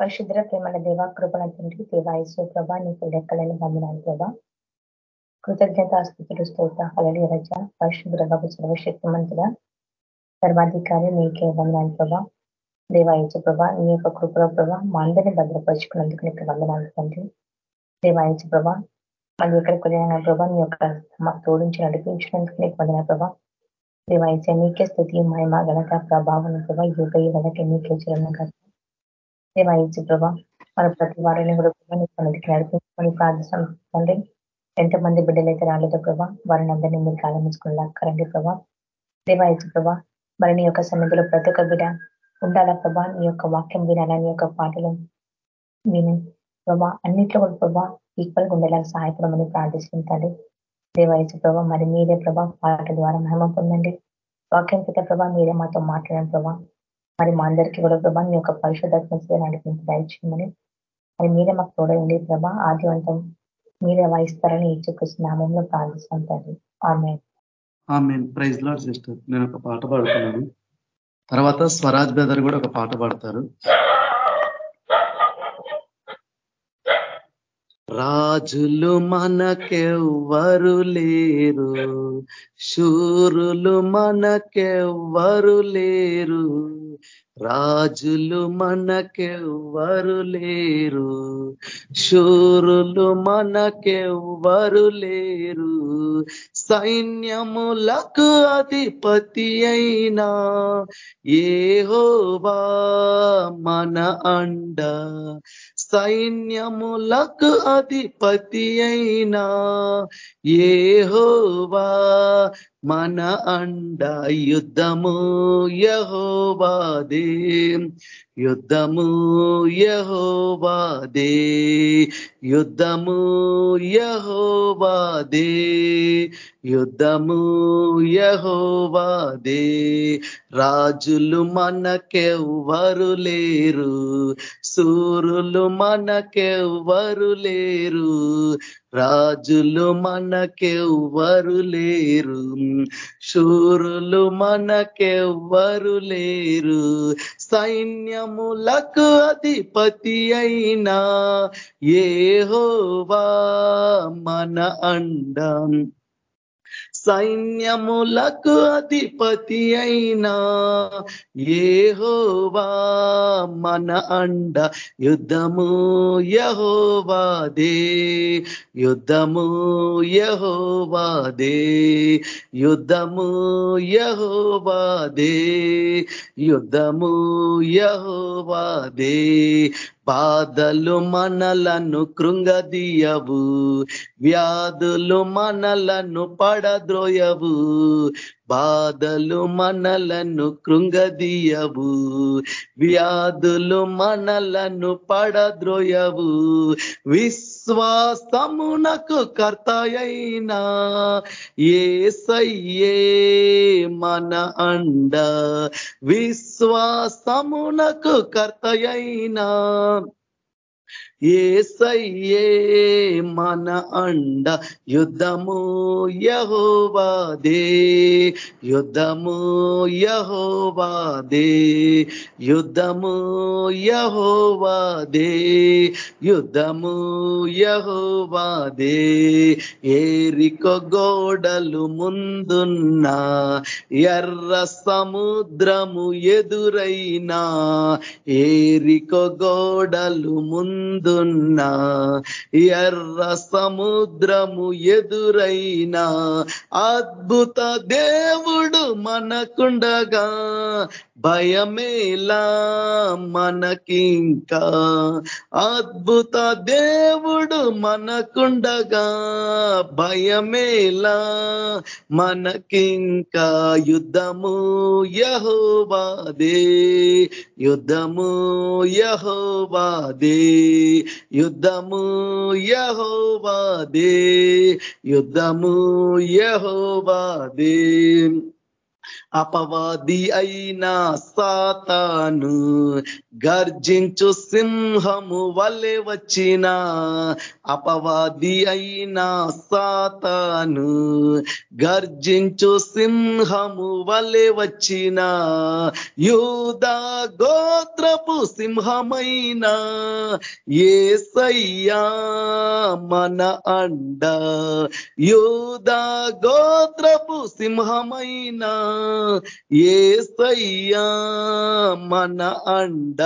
పరిశుద్ర ప్రేమల దేవ కృపణ తండ్రి దేవాయసు ప్రభా నీకు లెక్కలేని బంధనాలు ప్రభా. కృతజ్ఞత స్థుతులు స్తోత హలలి రజ పరిశుద్ర బాబు సర్వశక్తిమంతుల సర్వాధికారి నీకే వందనాలు ప్రభా. దేవాయచు ప్రభా నీ యొక్క కృపల ప్రభా మా అందరినీ భద్రపరుచుకున్నందుకు నీకు వందనాలు తండ్రి. దేవాయచు ప్రభా మళ్ళీ ఎక్కడికి వెళ్ళిన ప్రభా నీ యొక్క తోడించి నడిపించినందుకు నీకు వందన ప్రభా. దేవాయచ నీకే స్థుతి మహిమ గణక ప్రభావం ప్రభా యుగ యుగలకి నీకే చిరణ దేవాయించు ప్రభా? మన ప్రతి వారిని కూడా నదికి నడిపించుకొని ప్రార్థించండి ఎంతమంది బిడ్డలైతే రాలేదో ప్రభా వారిని అందరినీ మీరు కాలమించుకుని లాక్కరండి ప్రభా. దేవాయించు ప్రభా? మరి నీ యొక్క సన్నిధిలో ప్రతి ఒక్క బిడ ఉండాలా ప్రభా? నీ యొక్క వాక్యం వినాలా? నీ యొక్క పాటలు విని ప్రభా అన్నిట్లో కూడా ప్రభా ఈక్వల్గా ఉండేలా సహాయపడమని ప్రార్థిస్తుంటాడు దేవాయచు ప్రభా? మరి మీరే ప్రభా పాట ద్వారా మహిమ పొందండి. వాక్యం పిత ప్రభా మీరే మాతో మాట్లాడడం ప్రభా. మరి మా అందరికీ కూడా ప్రభా మీ యొక్క పరిశుధాత్మ నడిపించి దయచేయమని. మరి మీరే మాకు తోడండి ప్రభా ఆదివంతం మీరే వహిస్తారని నామంలో ప్రార్థిస్తుంటారు ఆమె ఆమె ప్రైజ్ లాడ్ సిస్టర్. నేను ఒక పాట పాడుతున్నాను. తర్వాత స్వరాజ్ బ్రదర్ కూడా ఒక పాట పాడతారు. రాజులు మనకెవ్వరు లేరు శూరులు మనకెవ్వరు లేరు. రాజులు మనకెవ్వరు లేరు శూరులు మనకెవ్వరు లేరు. సైన్యములకు అధిపతి అయినా ఏహోవా మన అండ. సైన్యములకు అధిపతి అయినా ఏహోవా మన అండ. యుద్ధము యహోవాదే. యుద్ధము యహోవాదే యుద్ధము యహోవాదే యుద్ధము యహోవాదే రాజులు మనకెవ్వరు లేరు సూరులు మనకెవ్వరు లేరు. రాజులు మనకెవ్వరు లేరు శూరులు మనకెవ్వరు లేరు. సైన్యములకు అధిపతి అయినా ఏహోవా మన అండం. సైన్యములకు అధిపతి అయినా ఏహోవా మన అండ. యుద్ధము యహోవాదే యుద్ధము యహోవాదే యుద్ధము యహోవాదే యుద్ధము యహోవాదే. బాధలు మనలను కృంగదీయవు వ్యాధులు మనలను పడద్రోయవు. బాధలు మనలను కృంగదీయవు వ్యాధులు మనలను పడద్రోయవు. విశ్వాసమునకు కర్తయైనా ఏసయ్యే మన అండ. విశ్వాసమునకు కర్తయైనా ఏసయ్యే మన అండ యుద్ధము యహోవాదే యుద్ధము యహోవాదే యుద్ధము యహోవాదే యుద్ధము యహోవాదే. ఏరిక గోడలు ముందున్నా ఎర్ర సముద్రము ఎదురైనా ఏరిక గోడలు ముందు ఎదున్నా ఎర్ర సముద్రము ఎదురైనా అద్భుత దేవుడు మనకుండగా. భయమేలా మనకింకా అద్భుత దేవుడు మనకుండగా భయమేలా మనకింకా యుద్ధము యహోవాదే యుద్ధము యహోవాదే యుద్ధము యహోవాదే యుద్ధము యహోవాదే. అపవాది అయినా సాతాను. గర్జించు సింహము వలె వచ్చిన. అపవాది అయినా సాతాను. గర్జించు సింహము వలె వచ్చిన. యూదా గోత్రపు సింహమైన. ఏసయ్యా మన అండ. యూదా గోత్రపు సింహమైన. ఏసయ్యా మన అండ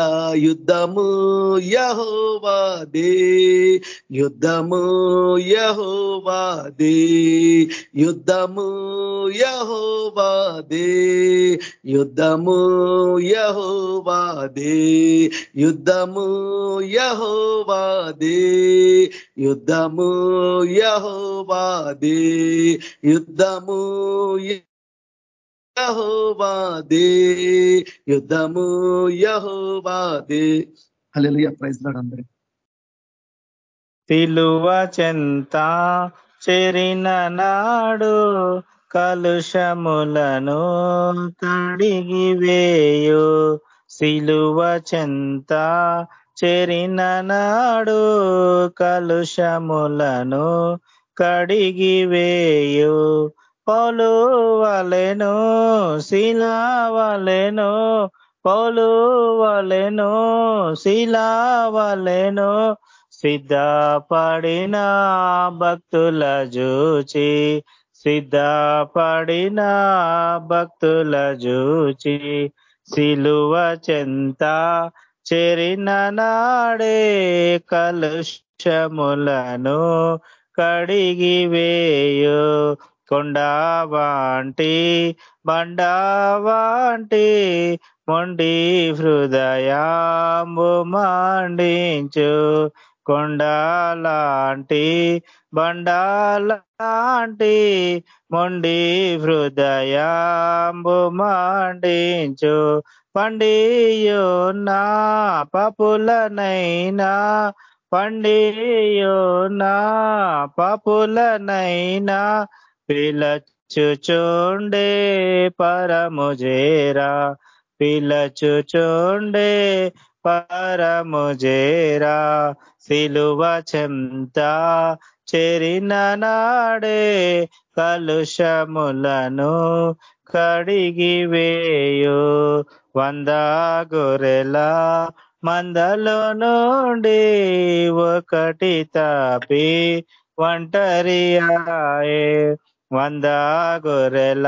యుద్ధము యహోవాదే యుద్ధము యహోవాదే యుద్ధము యహోవాదే యుద్ధము యహోవాదే యుద్ధము యహోవాదే యుద్ధము యహోవాదే యుద్ధము యహోవాదే యుద్ధము యహోవాదే. హల్లెలూయా ప్రైజ్ లార్డ్ అందరూ. సిలువ చెంత చెరిన నాడు కలుషములను కడిగి వేయు. సిలువ చెంత చెరిన నాడు కలుషములను కడిగి వేయు. పౌలు వలెను శిలా వలెను పౌలు వలెను శిలా వలెను సిద్ధపడిన భక్తుల జూచి సిద్ధపడిన భక్తుల జూచి సిలువ చెంత చెరిన నాడే కలుషములను కడిగి వేయు కొండవాంటి బండవాంటి మొండి హృదయాంబు మాండించు. కొండలాంటి బండాలాంటి మొండి హృదయాంబు మండించు. పండియున్నా పపులనైనా పండియున్నా పపులనైనా పిలచుచుండే పరముజేరా పిలచుచుండే పరముజేరా సిలువ చెంత చెరిన నాడే కలుషములను కడిగి వేయు. వంద గొరెల మందలో నుండి ఒకటి తపి ఒంటరి ఆయే. వంద గొర్రెల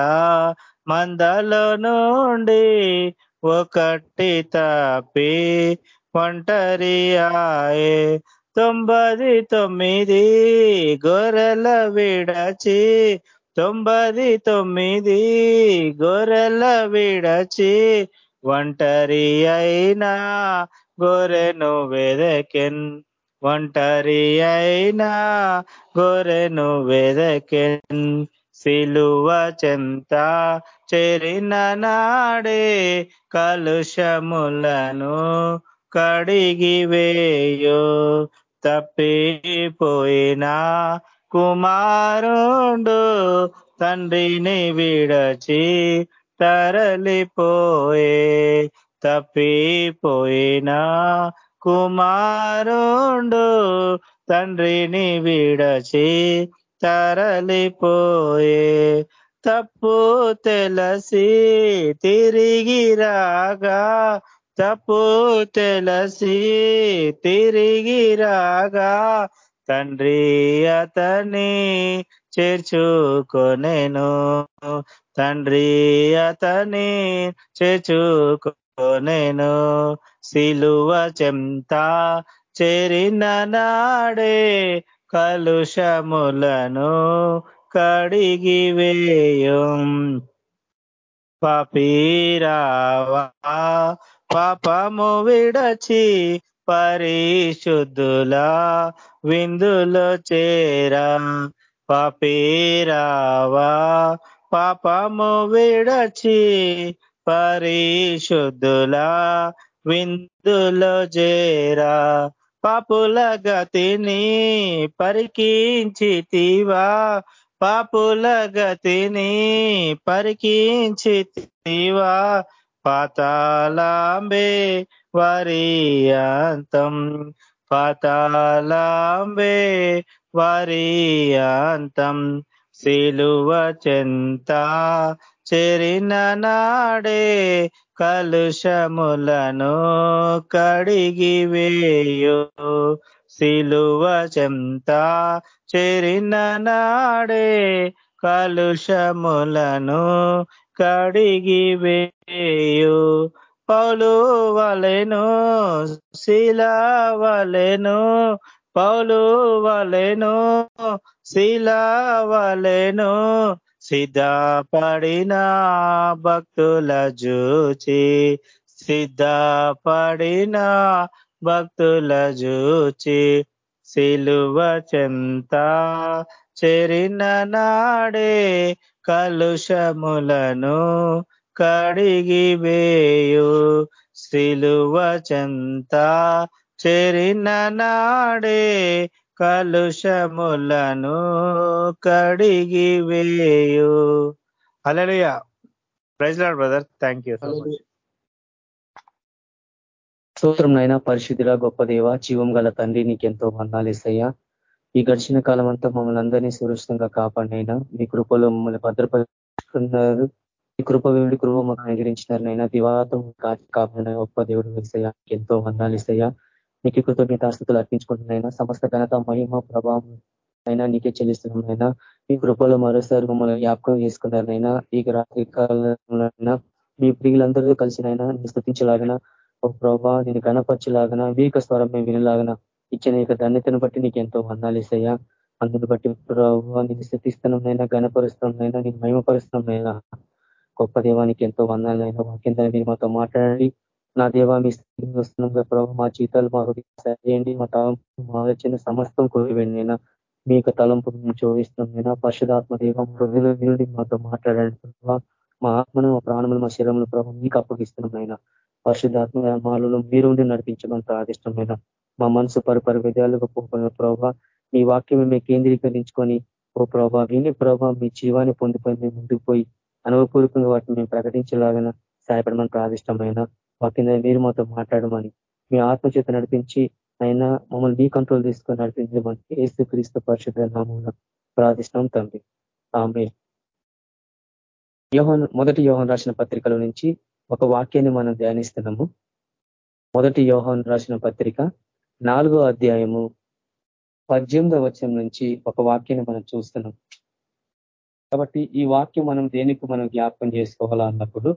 మందలో నుండి ఒకటి తప్పి ఒంటరి ఆయే. తొంభది తొమ్మిది గొర్రెల విడచి తొంభది తొమ్మిది గొర్రెల విడచి ఒంటరి అయినా గొర్రెను వెదకెన్. ఒంటరి అయినా గొర్రెను వెదకెన్ సిలువ చెంత చెరిన నాడే కలుషములను కడిగి తప్పిపోయిన తప్పిపోయినా తండ్రిని విడచి తరలిపోయే. తప్పిపోయినా కుమారుండు తండ్రిని విడచి తరలిపోయే. తప్పు తెలసి తిరిగి రాగా తప్పు తెలసి తిరిగి రాగా తండ్రి అతని చేర్చుకొనెను. తండ్రి అతని చేర్చుకో నేను సిలువ చెంత చేరిన నాడే కలుషములను కడిగి వేయం. పపీరావా పాపము విడచి పరిశుద్ధుల విందులో చేరా. పపీరావా పాపము విడచి పరిశుద్ధులా విందులో చేరా. పాపుల గతిని పరికించితివా. పాపుల గతిని పరికించితివా. పాతాళాంబే వారి అంతం. పాతాళాంబే వారి అంతం. సిలువ చెంత చేరిన నాడే కలుషములను కడిగి వేయు. సిలువ చెంత చేరిన నాడే కలుషములను కడిగి వేయు. పౌలు వలెను శిలా వలెను పౌలు వలెను శిలా వలెను సిద్ధపడిన భక్తుల జూచి సిద్ధపడిన భక్తుల జూచి సిలువ చెంత చెరిన నాడే కలుషములను కడిగి వేయు సిలువ చెంత చెరిన నాడే కలుషములను కడిగి వేయు. Hallelujah praise Lord brother. Thank you so much. స్తోత్రం నైనా పరిశుద్ధిరా గొప్ప దేవ జీవం గల తండ్రి నీకెంతో వందాలేసయ్యా ఈ గడిచిన కాలం అంతా మమ్మల్ని అందరినీ సురక్షితంగా కాపాడినైనా మీ కృపలో మమ్మల్ని భద్రపరుచుకున్నారు. ఈ కృప వేడి కృప మాకు అనుగ్రహించినారు నైనా దివాతం కాచి కాపాడిన గొప్ప దేవుడు వేసయ్యా ఎంతో వందాలేసయ్యా నీకు కృతజ్ఞతాస్తుతులు అర్పించుకుంటున్నాయినా సమస్త ఘనత మహిమ ప్రభావం అయినా నీకే చెల్లిస్తున్నాం అయినా మీ కృపలో మరోసారి మమ్మల్ని జ్ఞాపకం చేసుకున్నారనైనా ఈ రాత్రి కాలంలో మీ ప్రియులందరితో కలిసినైనా నీ స్థుతించలాగిన ఓ ప్రభా నేను గణపరచులాగన వీక స్వరం మేము వినలాగన ఇచ్చిన యొక్క ధన్యతను బట్టి నీకు ఎంతో వందాలేసయ్యా అందుని బట్టి ప్రభావ నేను స్థుతిస్తున్నాయినా గణపరుస్తున్నాయినా నేను మహిమపరుస్తున్నాయినా గొప్ప దేవానికి ఎంతో వందాలైనా వాక్యం మీరు మాతో మాట్లాడండి. నా దేవా మీ స్థితి వస్తున్నాం ప్రభావ మా జీతాలు మా సరిచేయండి మా తలంపు మా ఆలోచన సమస్తం కోరివేండి మీ యొక్క తలంపు చూపిస్తున్నాం పరిశుధాత్మ దేవ హృదయ నుండి మాతో మాట్లాడండి ప్రభావ మా ఆత్మను మా ప్రాణములు మా శరీరంలో ప్రభావం మీకు అప్పగిస్తున్నాం అయినా పరిశుద్ధాత్మ మాలలో మీరు ఉండి నడిపించమని ప్రాదిష్టమైన మా మనసు పరిపరి విధాలుగా పోకున్న ప్రభావ మీ వాక్యం మేము కేంద్రీకరించుకొని ఓ ప్రభావ విని ప్రభావ మీ జీవాన్ని పొందిపోయి మేము ముందుకు పోయి అనుభవపూర్వకంగా వాటిని మేము ప్రకటించలాగిన సహాయపడమని ప్రాదిష్టమైన వాకింద మీరు మాతో మాట్లాడమని మీ ఆత్మచేత నడిపించి ఆయన మమ్మల్ని మీ కంట్రోల్ తీసుకొని నడిపించమని ఏసు క్రీస్తు పరిషత్ నామం ప్రార్థిస్తున్నాం తండ్రి. ఆమె యోహన్ మొదటి యోహన్ రాసిన పత్రికల నుంచి ఒక వాక్యాన్ని మనం ధ్యానిస్తున్నాము. మొదటి యోహన్ రాసిన పత్రిక నాలుగో అధ్యాయము పద్దెనిమిదో వచ్చం నుంచి ఒక వాక్యాన్ని మనం చూస్తున్నాం. కాబట్టి ఈ వాక్యం మనం దేనికి మనం జ్ఞాపకం చేసుకోవాలా అన్నప్పుడు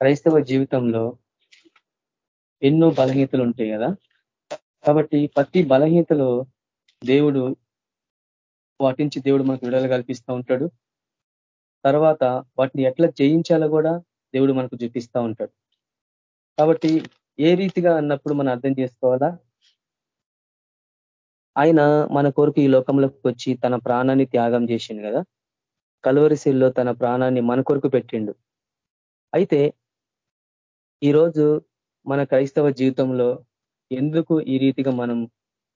క్రైస్తవ జీవితంలో ఎన్నో బలహీనతలు ఉంటాయి కదా? కాబట్టి ప్రతి బలహీతలో దేవుడు వాటి నుంచి దేవుడు మనకు విడుదల కల్పిస్తూ ఉంటాడు. తర్వాత వాటిని ఎట్లా జయించాలో కూడా దేవుడు మనకు చూపిస్తూ ఉంటాడు. కాబట్టి ఏ రీతిగా అన్నప్పుడు మనం అర్థం చేసుకోవాలా? ఆయన మన కొరకు ఈ లోకంలోకి వచ్చి తన ప్రాణాన్ని త్యాగం చేసిండు కదా? కలువరిశిల్లో తన ప్రాణాన్ని మన కొరకు పెట్టిండు. అయితే ఈరోజు మన క్రైస్తవ జీవితంలో ఎందుకు ఈ రీతిగా మనం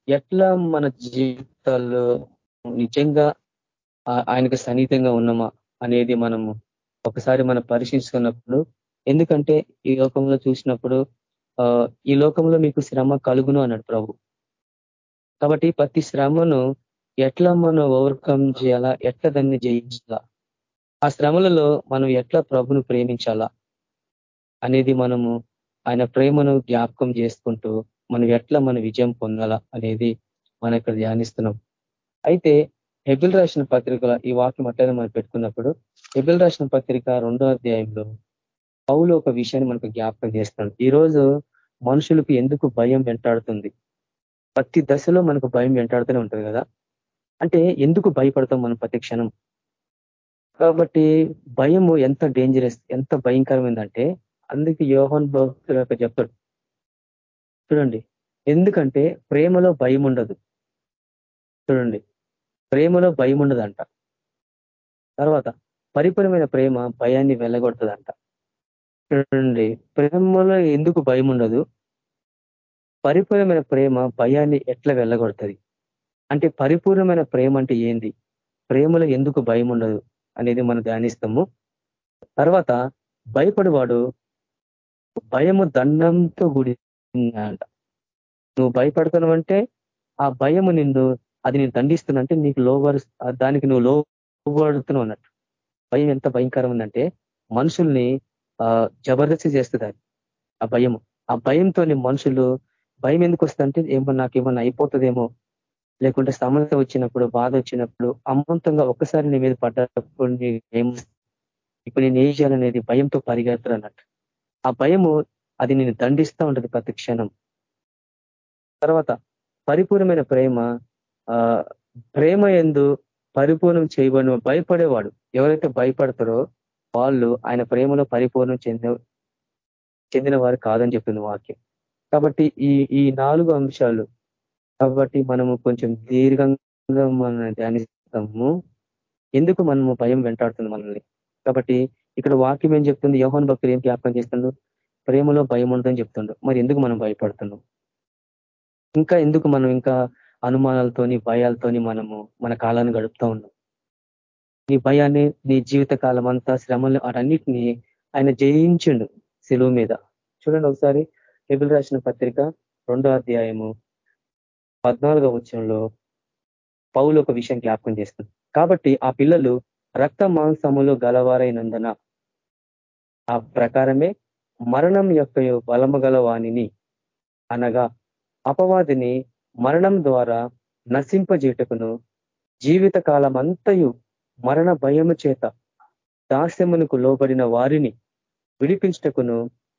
ఎట్లా మన జీవితాల్లో నిజంగా ఆయనకు సన్నిహితంగా ఉన్నామా అనేది మనము ఒకసారి మనం పరిశీలిస్తున్నప్పుడు ఎందుకంటే ఈ లోకంలో చూసినప్పుడు ఈ లోకంలో మీకు శ్రమ కలుగును అన్నాడు ప్రభు. కాబట్టి ప్రతి శ్రమను ఎట్లా మనం ఓవర్కమ్ చేయాలా ఎట్లా దాన్ని జయించాలా? ఆ శ్రమలలో మనం ఎట్లా ప్రభును ప్రేమించాలా? అనేది మనము ఆయన ప్రేమను జ్ఞాపకం చేసుకుంటూ మనం ఎట్లా మన విజయం పొందాలా అనేది మనం ఇక్కడ ధ్యానిస్తున్నాం. అయితే హెబిల్ రాసిన పత్రికల ఈ వాక్యం అట్లనే మనం పెట్టుకున్నప్పుడు హెబిల్ రాసిన పత్రిక రెండో అధ్యాయంలో పౌలు ఒక విషయాన్ని మనకు జ్ఞాపకం చేస్తున్నాడు. ఈరోజు మనుషులకు ఎందుకు భయం వెంటాడుతుంది? ప్రతి దశలో మనకు భయం వెంటాడుతూనే ఉంటుంది కదా? అంటే ఎందుకు భయపడతాం మనం ప్రతి క్షణం? కాబట్టి భయము ఎంత డేంజరస్ ఎంత భయంకరమైందంటే అందుకే యోహన్ భక్తుల చెప్తాడు. చూడండి ఎందుకంటే ప్రేమలో భయం ఉండదు. చూడండి ప్రేమలో భయం ఉండదంట. తర్వాత పరిపూర్ణమైన ప్రేమ భయాన్ని వెళ్ళగొడుతుందంట చూడండి ప్రేమలో ఎందుకు భయం ఉండదు? పరిపూర్ణమైన ప్రేమ భయాన్ని ఎట్లా వెళ్ళగొడుతుంది అంటే పరిపూర్ణమైన ప్రేమ అంటే ఏంది? ప్రేమలో ఎందుకు భయం ఉండదు అనేది మనం ధ్యానిస్తాము. తర్వాత భయపడివాడు భయము దండంతో కూడి అంట నువ్వు భయపడుతున్నావంటే ఆ భయము నిన్ను అది నేను దండిస్తున్నంటే నీకు లోబరు దానికి నువ్వు లోబడుతున్నావు అన్నట్టు. భయం ఎంత భయంకరం ఉందంటే మనుషుల్ని జబర్దస్తి చేస్తుంది అది ఆ భయము. ఆ భయంతో మనుషులు భయం ఎందుకు వస్తుందంటే ఏమో నాకు ఏమన్నా అయిపోతుందేమో. లేకుంటే సమస్య వచ్చినప్పుడు బాధ వచ్చినప్పుడు అమంతంగా ఒక్కసారి నీ మీద పడ్డప్పుడు ఇప్పుడు నేను ఏం చేయాలనేది భయంతో పరిగెత్తరు అన్నట్టు ఆ భయము అది నేను దండిస్తూ ఉంటుంది ప్రతి క్షణం. తర్వాత పరిపూర్ణమైన ప్రేమ ప్రేమ ఎందు పరిపూర్ణం చేయబడిన భయపడేవాడు ఎవరైతే భయపడతారో వాళ్ళు ఆయన ప్రేమలో పరిపూర్ణం చెందిన చెందిన వారు కాదని చెప్పింది వాక్యం. కాబట్టి ఈ ఈ నాలుగు అంశాలు కాబట్టి మనము కొంచెం దీర్ఘంగా మనం ధ్యానిస్తాము. ఎందుకు మనము భయం వెంటాడుతుంది మనల్ని? కాబట్టి ఇక్కడ వాక్యం ఏం చెప్తుంది? యోహన్ భక్తులు ఏం జ్ఞాపకం చేస్తుండ్రు? ప్రేమలో భయం ఉంటుందని చెప్తుండ్రు. మరి ఎందుకు మనం భయపడుతున్నాం? ఇంకా ఎందుకు మనం ఇంకా అనుమానాలతోని భయాలతోని మనము మన కాలాన్ని గడుపుతూ ఉన్నాం? నీ భయాన్ని నీ జీవిత కాలం అంతా శ్రమలు అటన్నిటినీ ఆయన జయించిండు సెలువు మీద. చూడండి ఒకసారి హెబిల్ రాసిన పత్రిక రెండో అధ్యాయము పద్నాలుగో వచ్చంలో పౌలు ఒక విషయం జ్ఞాపకం చేస్తుంది. కాబట్టి ఆ పిల్లలు రక్త మాంసములు గలవారైనందున ఆ ప్రకారమే మరణం యొక్క బలము గలవాణిని అనగా అపవాదిని మరణం ద్వారా నశింపజేటకును జీవిత కాలమంతయు మరణ భయము చేత దాస్యమునకు లోబడిన వారిని విడిపించటకును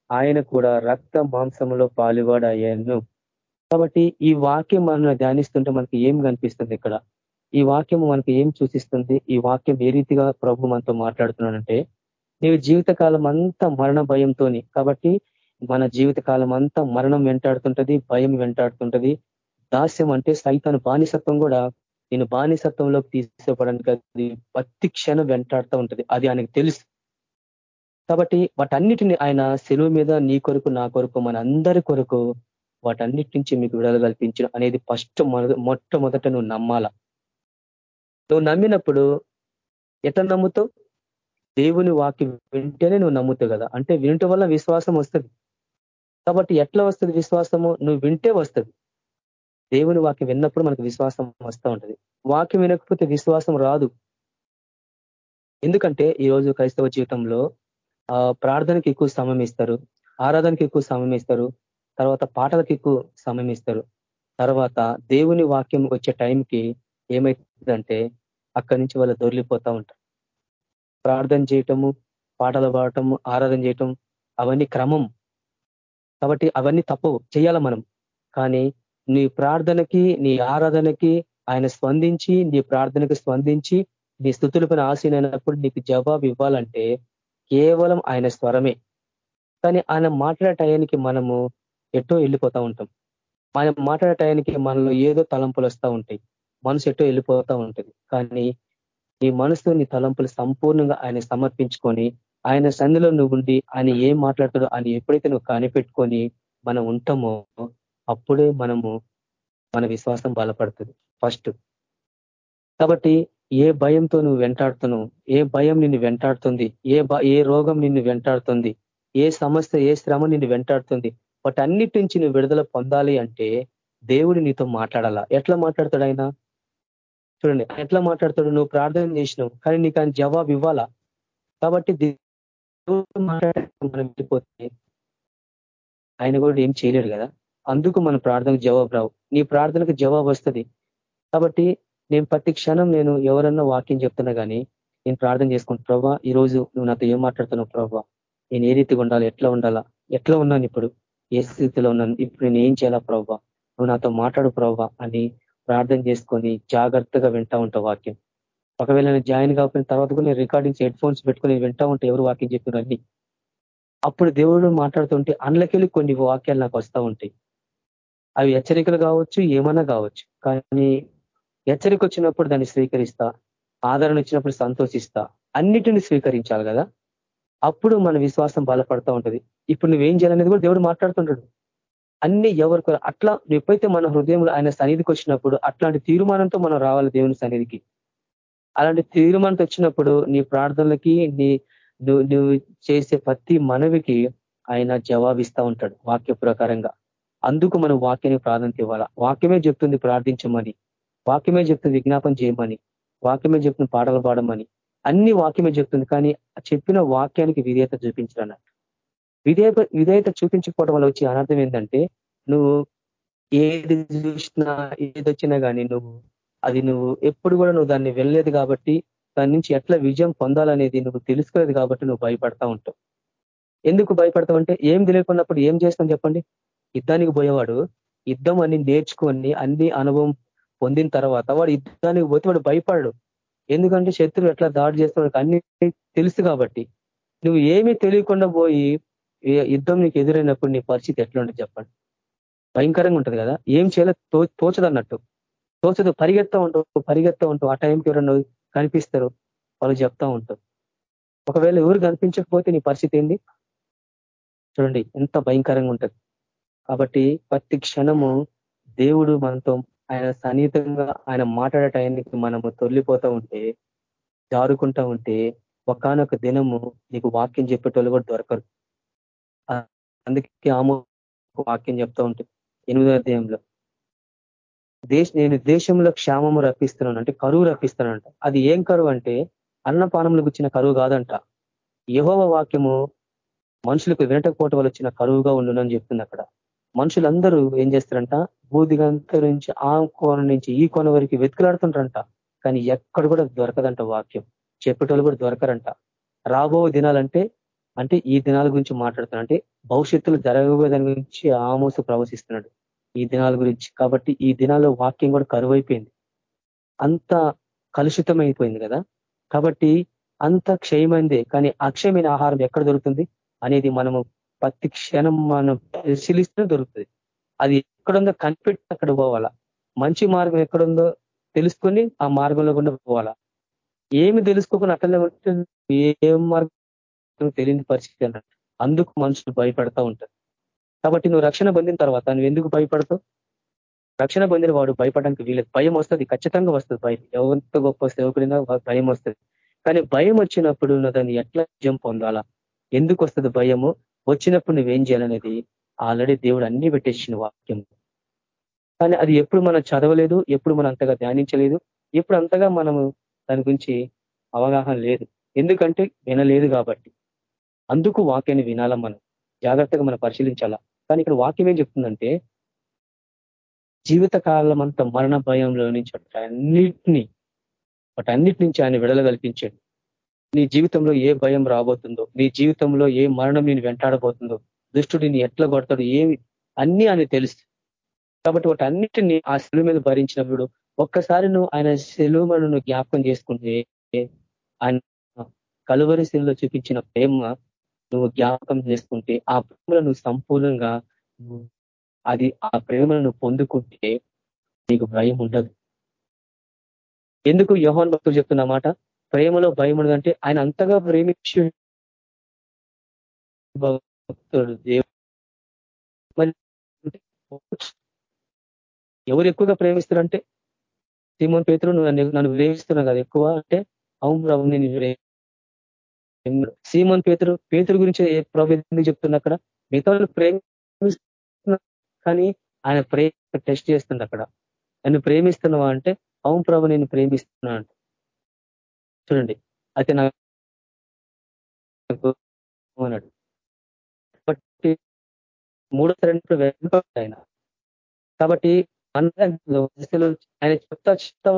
ఆయన కూడా రక్త మాంసములో పాలువాడయ్యాను కాబట్టి ఈ వాక్యం మనం ధ్యానిస్తుంటే మనకి ఏం కనిపిస్తుంది ఇక్కడ? ఈ వాక్యం మనకి ఏం సూచిస్తుంది? ఈ వాక్యం ఏ రీతిగా ప్రభు మనతో మాట్లాడుతున్నాడంటే నీవు జీవితకాలం అంతా మరణ భయంతో కాబట్టి మన జీవితకాలం అంతా మరణం వెంటాడుతుంటది భయం వెంటాడుతుంటది. దాస్యం అంటే సైతాను బానిసత్వం కూడా నేను బానిసత్వంలోకి తీసుకోవడానికి అది ప్రతి క్షణం వెంటాడుతూ ఉంటది. అది ఆయనకు తెలుసు. కాబట్టి వాటన్నిటిని ఆయన సెలవు మీద నీ కొరకు నా కొరకు మన అందరి కొరకు వాటన్నిటి నుంచి మీకు విడుదల కల్పించిన అనేది ఫస్ట్ మొట్టమొదట నువ్వు నమ్మాల. నువ్వు నమ్మినప్పుడు ఎట్లా నమ్ముతావు? దేవుని వాకి వింటేనే నువ్వు నమ్ముతావు కదా. అంటే వినటం వల్ల విశ్వాసం వస్తుంది. కాబట్టి ఎట్లా వస్తుంది విశ్వాసము? నువ్వు వింటే వస్తుంది. దేవుని వాక్యం విన్నప్పుడు మనకు విశ్వాసం వస్తూ ఉంటుంది. వాక్యం వినకపోతే విశ్వాసం రాదు. ఎందుకంటే ఈరోజు క్రైస్తవ జీవితంలో ప్రార్థనకి ఎక్కువ సమయం ఇస్తారు. ఆరాధనకి ఎక్కువ సమయం ఇస్తారు. తర్వాత పాటలకు ఎక్కువ సమయం ఇస్తారు. తర్వాత దేవుని వాక్యం వచ్చే టైంకి ఏమవుతుందంటే అక్కడి నుంచి వాళ్ళు దొరికిపోతూ ఉంటారు. ప్రార్థన చేయటము పాటలు పాడటము ఆరాధన చేయటం అవన్నీ క్రమం. కాబట్టి అవన్నీ తప్పవు చేయాల మనం. కానీ నీ ప్రార్థనకి నీ ఆరాధనకి ఆయన స్పందించి నీ ప్రార్థనకి స్పందించి నీ స్థుతుల పైన ఆశీనైనప్పుడు నీకు జవాబు ఇవ్వాలంటే కేవలం ఆయన స్వరమే. కానీ ఆయన మాట్లాడే టయానికి మనము ఎటో వెళ్ళిపోతూ ఉంటాం. ఆయన మాట్లాడే టయానికి మనలో ఏదో తలంపులు వస్తూ ఉంటాయి. మనసు ఎటో వెళ్ళిపోతూ ఉంటుంది. కానీ నీ మనసు నీ తలంపులు సంపూర్ణంగా ఆయన సమర్పించుకొని ఆయన సంధిలో నువ్వు ఉండి ఆయన ఏం మాట్లాడతాడో ఆయన ఎప్పుడైతే నువ్వు కనిపెట్టుకొని మనం ఉంటామో అప్పుడే మనము మన విశ్వాసం బలపడుతుంది. ఫస్ట్. కాబట్టి ఏ భయంతో నువ్వు వెంటాడుతున్నావు ఏ భయం నిన్ను వెంటాడుతుంది ఏ ఏ రోగం నిన్ను వెంటాడుతుంది ఏ సమస్య ఏ శ్రమ నిన్ను వెంటాడుతుంది వాటన్నిటి నుంచి నువ్వు విడుదల పొందాలి అంటే దేవుడు నీతో మాట్లాడాలా? ఎట్లా మాట్లాడతాడు ఆయన? చూడండి ఎట్లా మాట్లాడతాడు నువ్వు ప్రార్థన చేసినావు కానీ నీకు ఆయన జవాబు ఇవ్వాలా? కాబట్టి మనం వెళ్ళిపోతే ఆయన కూడా ఏం చేయలేడు కదా? అందుకు మన ప్రార్థనకు జవాబు రావు. నీ ప్రార్థనకు జవాబు వస్తుంది. కాబట్టి నేను ప్రతి క్షణం నేను ఎవరన్నా వాక్యం చెప్తున్నా కానీ నేను ప్రార్థన చేసుకుంటు ప్రభా ఈ రోజు నువ్వు నాతో ఏం మాట్లాడుతున్నావు ప్రభా? నేను ఏ రీతిగా ఉండాలి? ఎట్లా ఉండాలా? ఎట్లా ఉన్నాను ఇప్పుడు? ఏ స్థితిలో ఉన్నాను? ఇప్పుడు నేను ఏం చేయాలా ప్రభా? నువ్వు నాతో మాట్లాడు ప్రభా అని ప్రార్థన చేసుకొని జాగ్రత్తగా వింటా ఉంటా వాక్యం. ఒకవేళ నేను జాయిన్ కాకపోయిన తర్వాత కూడా నేను రికార్డింగ్స్ హెడ్ ఫోన్స్ పెట్టుకొని వింటా ఉంటే ఎవరు వాక్యం చెప్పిన అన్ని. అప్పుడు దేవుడు మాట్లాడుతుంటే అందులోకెళ్ళి కొన్ని వాక్యాలు నాకు వస్తూ ఉంటాయి. అవి హెచ్చరికలు కావచ్చు ఏమన్నా కావచ్చు. కానీ హెచ్చరిక వచ్చినప్పుడు దాన్ని స్వీకరిస్తా ఆదరణ వచ్చినప్పుడు సంతోషిస్తా అన్నిటిని స్వీకరించాలి కదా. అప్పుడు మన విశ్వాసం బలపడతా ఉంటది. ఇప్పుడు నువ్వేం చేయాలనేది కూడా దేవుడు మాట్లాడుతుంటాడు. అన్ని ఎవరికి అట్లా ఎప్పుడైతే మన హృదయంలో ఆయన సన్నిధికి వచ్చినప్పుడు అట్లాంటి తీర్మానంతో మనం రావాలి దేవుని సన్నిధికి. అలాంటి తీర్మానం వచ్చినప్పుడు నీ ప్రార్థనలకి నీ నువ్వు నువ్వు చేసే ప్రతి మనవికి ఆయన జవాబిస్తా ఉంటాడు వాక్య ప్రకారంగా. అందుకు మనం వాక్యాన్ని ప్రాధాన్యత ఇవ్వాలా? వాక్యమే చెప్తుంది ప్రార్థించమని. వాక్యమే చెప్తుంది విజ్ఞాపం చేయమని. వాక్యమే చెప్తుంది పాటలు పాడమని. అన్ని వాక్యమే చెప్తుంది కానీ చెప్పిన వాక్యానికి విధేయత చూపించాలన్నట్టు విధేయత విధేయత చూపించకపోవడం వల్ల వచ్చే అనర్థం ఏంటంటే నువ్వు ఏది చూసినా ఏది వచ్చినా కానీ నువ్వు అది నువ్వు ఎప్పుడు కూడా నువ్వు దాన్ని వెళ్ళలేదు కాబట్టి దాని నుంచి ఎట్లా విజయం పొందాలనేది నువ్వు తెలుసుకోలేదు కాబట్టి నువ్వు భయపడతా ఉంటావు. ఎందుకు భయపడతావు అంటే ఏం తెలియకున్నప్పుడు ఏం చేస్తాం చెప్పండి? యుద్ధానికి పోయేవాడు యుద్ధం అని నేర్చుకొని అన్ని అనుభవం పొందిన తర్వాత వాడు యుద్ధానికి పోతే వాడు భయపడడు. ఎందుకంటే శత్రువు ఎట్లా దాడి చేస్తున్నాడు అన్ని తెలుసు కాబట్టి. నువ్వు ఏమీ తెలియకుండా పోయి యుద్ధం నీకు ఎదురైనప్పుడు నీ పరిస్థితి ఎట్లా ఉంటుంది చెప్పండి. భయంకరంగా ఉంటుంది కదా. ఏం చేయాలో తో తోచదన్నట్టు తోచదు పరిగెత్తా ఉంటావు పరిగెత్తా ఉంటావు. ఆ టైంకి ఎవరన్నా కనిపిస్తారు వాళ్ళు చెప్తా ఉంటారు. ఒకవేళ ఎవరు కనిపించకపోతే నీ పరిస్థితి ఏంది? చూడండి ఎంత భయంకరంగా ఉంటుంది. కాబట్టి ప్రతి క్షణము దేవుడు మనతో ఆయన సన్నిహితంగా ఆయన మాట్లాడే టైంకి మనము తొలిపోతూ ఉంటే జారుకుంటా ఉంటే ఒకనొక దినము నీకు వాక్యం చెప్పేటోళ్ళు కూడా దొరకరు. అందుకే ఆమో వాక్యం చెప్తా ఉంటుంది ఎనిమిదో అధ్యాయంలో. దేశ నేను దేశంలో క్షేమము రప్పిస్తున్నాను అంటే కరువు రప్పిస్తానంట. అది ఏం కరువు అంటే అన్నపానములకు వచ్చిన కరువు కాదంట. యహోవ వాక్యము మనుషులకు వినటకపోవటం వల్ల వచ్చిన కరువుగా ఉండునని చెప్తుంది అక్కడ. మనుషులందరూ ఏం చేస్తారంట? బూదిగంత నుంచి ఆ కోణ నుంచి ఈ కోణ వరకు వెతుకులాడుతుంటారంట. కానీ ఎక్కడ కూడా దొరకదంట వాక్యం. చెప్పేటోళ్ళు కూడా దొరకరంట. రాబో దినాలంటే అంటే ఈ దినాల గురించి మాట్లాడుతున్నాడు అంటే భవిష్యత్తులో జరగబోయే దాని గురించి ఆమోసు ప్రవశిస్తున్నాడు ఈ దినాల గురించి. కాబట్టి ఈ దినాల్లో వాక్యం కూడా కరువైపోయింది. అంత కలుషితం అయిపోయింది కదా. కాబట్టి అంత క్షయమైందే. కానీ అక్షయమైన ఆహారం ఎక్కడ దొరుకుతుంది? అనేది మనము ప్రతి క్షణం మనం పరిశీలిస్తూనే దొరుకుతుంది. అది ఎక్కడుందో కనిపెట్టి అక్కడ పోవాలా? మంచి మార్గం ఎక్కడుందో తెలుసుకొని ఆ మార్గంలో కూడా పోవాలా? ఏమి తెలుసుకోకుండా అట్లనే ఏం మార్గం తెలియని పరిస్థితి అన్నట్టు. అందుకు మనుషులు భయపడతా ఉంటారు. కాబట్టి నువ్వు రక్షణ పొందిన తర్వాత నువ్వు ఎందుకు భయపడతావు? రక్షణ పొందిన వాడు భయపడడానికి వీలేదు. భయం వస్తుంది ఖచ్చితంగా వస్తుంది భయం. ఎవరితో గొప్ప సేవకుడినా భయం వస్తుంది. కానీ భయం వచ్చినప్పుడు దాన్ని ఎట్లా విజయం పొందాలా? ఎందుకు వస్తుంది భయము? వచ్చినప్పుడు నువ్వేం చేయాలనేది ఆల్రెడీ దేవుడు అన్ని పెట్టేసిన వాక్యం కానీ అది ఎప్పుడు మనం చదవలేదు ఎప్పుడు మనం అంతగా ధ్యానించలేదు ఎప్పుడు అంతగా మనము దాని గురించి అవగాహన లేదు. ఎందుకంటే వినలేదు కాబట్టి. అందుకు వాక్యాన్ని వినాలా మనం? జాగ్రత్తగా మనం పరిశీలించాలా? కానీ ఇక్కడ వాక్యం ఏం చెప్తుందంటే జీవిత కాలమంతా అంతా మరణ భయంలో నుంచి అన్నిటినీ వాటన్నిటి నుంచి ఆయన విడల కల్పించాడు. నీ జీవితంలో ఏ భయం రాబోతుందో నీ జీవితంలో ఏ మరణం నేను వెంటాడబోతుందో దుష్టుడు ఎట్లా కొడతాడు ఏమి అన్ని ఆయన తెలుసు. కాబట్టి వాటన్నిటిని ఆ సెలువు మీద భరించినప్పుడు ఒక్కసారి నువ్వు ఆయన సెలువును జ్ఞాపకం చేసుకుంటే ఆయన కలువరి శిలో చూపించిన ప్రేమ నువ్వు జ్ఞాపకం చేసుకుంటే ఆ ప్రేమలను సంపూర్ణంగా అది ఆ ప్రేమలను పొందుకుంటే నీకు భయం ఉండదు. ఎందుకు యోహన్ భక్తులు చెప్తున్న మాట? ప్రేమలో భయం ఉండదంటే ఆయన అంతగా ప్రేమించు భక్తుడు ఎవరు ఎక్కువగా ప్రేమిస్తారంటే? సీమోన్ పేతులు నువ్వు నన్ను ప్రేమిస్తున్నావు కదా ఎక్కువ అంటే అవును ప్రభు నేను సీమోన్ పేతురు పేతురు గురించి ప్రభు ఎందుకు చెప్తున్నా అక్కడ? మిగతా ప్రేమిస్తున్నా కానీ ఆయన ప్రేమ టెస్ట్ చేస్తుంది అక్కడ. నన్ను ప్రేమిస్తున్నావా అంటే అవును ప్రభు నేను ప్రేమిస్తున్నా అంటే. చూడండి. అయితే నాకు అన్నాడు. కాబట్టి మూడో రెండు ఆయన. కాబట్టి ఆయన చెప్తా చెప్తా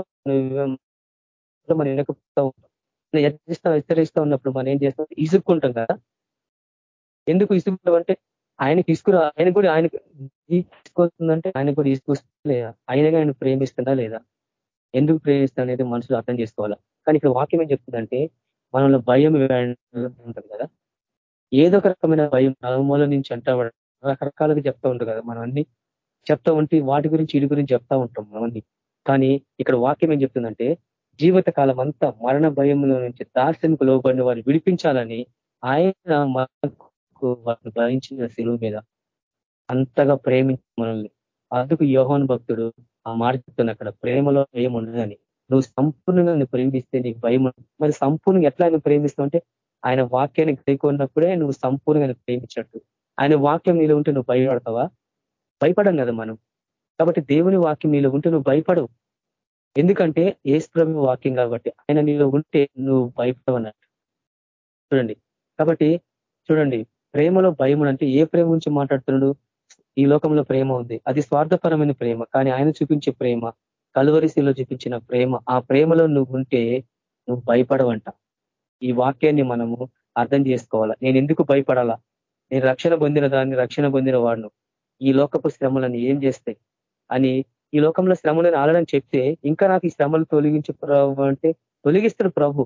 మనం వినకపోతా. హెచ్చరిస్తా హెచ్చరిస్తా ఉన్నప్పుడు మనం ఏం చేస్తాం? ఇసుక్కుంటాం కదా? ఎందుకు ఇసుకుంటాం అంటే ఆయనకి ఇసుకురా ఆయన కూడా ఆయన తీసుకొస్తుందంటే ఆయన కూడా ఇసుకొస్తుందా లేదా? ఆయనగా ఆయన ప్రేమిస్తుందా లేదా? ఎందుకు ప్రేమిస్తా అనేది మనుషులు అర్థం చేసుకోవాలా? కానీ ఇక్కడ వాక్యం ఏం చెప్తుందంటే మనలో భయం ఉంటుంది కదా? ఏదో ఒక రకమైన భయం నలుమూల నుంచి అంటా రకరకాలుగా చెప్తా ఉంటారు కదా మనం అన్ని. చెప్తా ఉంటే వాటి గురించి వీటి గురించి చెప్తా ఉంటాం మనల్ని కానీ ఇక్కడ వాక్యం ఏం చెప్తుందంటే జీవిత కాలం అంతా మరణ భయంలో నుంచి దాస్యంకు లోబడిన వారిని విడిపించాలని ఆయన మనకు వారిని భరించిన శిలువు మీద అంతగా ప్రేమించి మనల్ని. అందుకు యోహన్ భక్తుడు ఆ మాట అక్కడ ప్రేమలో ఏముండదని నువ్వు సంపూర్ణంగా నువ్వు ప్రేమిస్తే నీకు భయం మరి సంపూర్ణంగా ఎట్లా నువ్వు ప్రేమిస్తావు అంటే ఆయన వాక్యాన్ని కైకొన్నప్పుడే నువ్వు సంపూర్ణంగా ప్రేమించినట్టు. ఆయన వాక్యం నీలో ఉంటే నువ్వు భయపడతావా? భయపడం కదా మనం. కాబట్టి దేవుని వాక్యం నీలో ఉంటే నువ్వు భయపడవు. ఎందుకంటే ఏసుప్రభు వాక్యం కాబట్టి ఆయన నీలో ఉంటే నువ్వు భయపడవన్నట్టు. చూడండి. కాబట్టి చూడండి. ప్రేమలో భయం అంటే ఏ ప్రేమ గురించి మాట్లాడుతున్నాడు? ఈ లోకంలో ప్రేమ ఉంది. అది స్వార్థపరమైన ప్రేమ కానీ ఆయన చూపించే ప్రేమ కలువరిశిలో చూపించిన ప్రేమ ఆ ప్రేమలో నువ్వు ఉంటే నువ్వు భయపడవంట. ఈ వాక్యాన్ని మనము అర్థం చేసుకోవాలా? నేను ఎందుకు భయపడాలా? నేను రక్షణ పొందిన దాన్ని రక్షణ పొందిన వాడును. ఈ లోకపు శ్రమలను ఏం చేస్తాయి? అని ఈ లోకంలో శ్రమలను ఆలడం చెప్తే ఇంకా నాకు ఈ శ్రమలు తొలగించు ప్రభు అంటే తొలగిస్తాడు ప్రభు.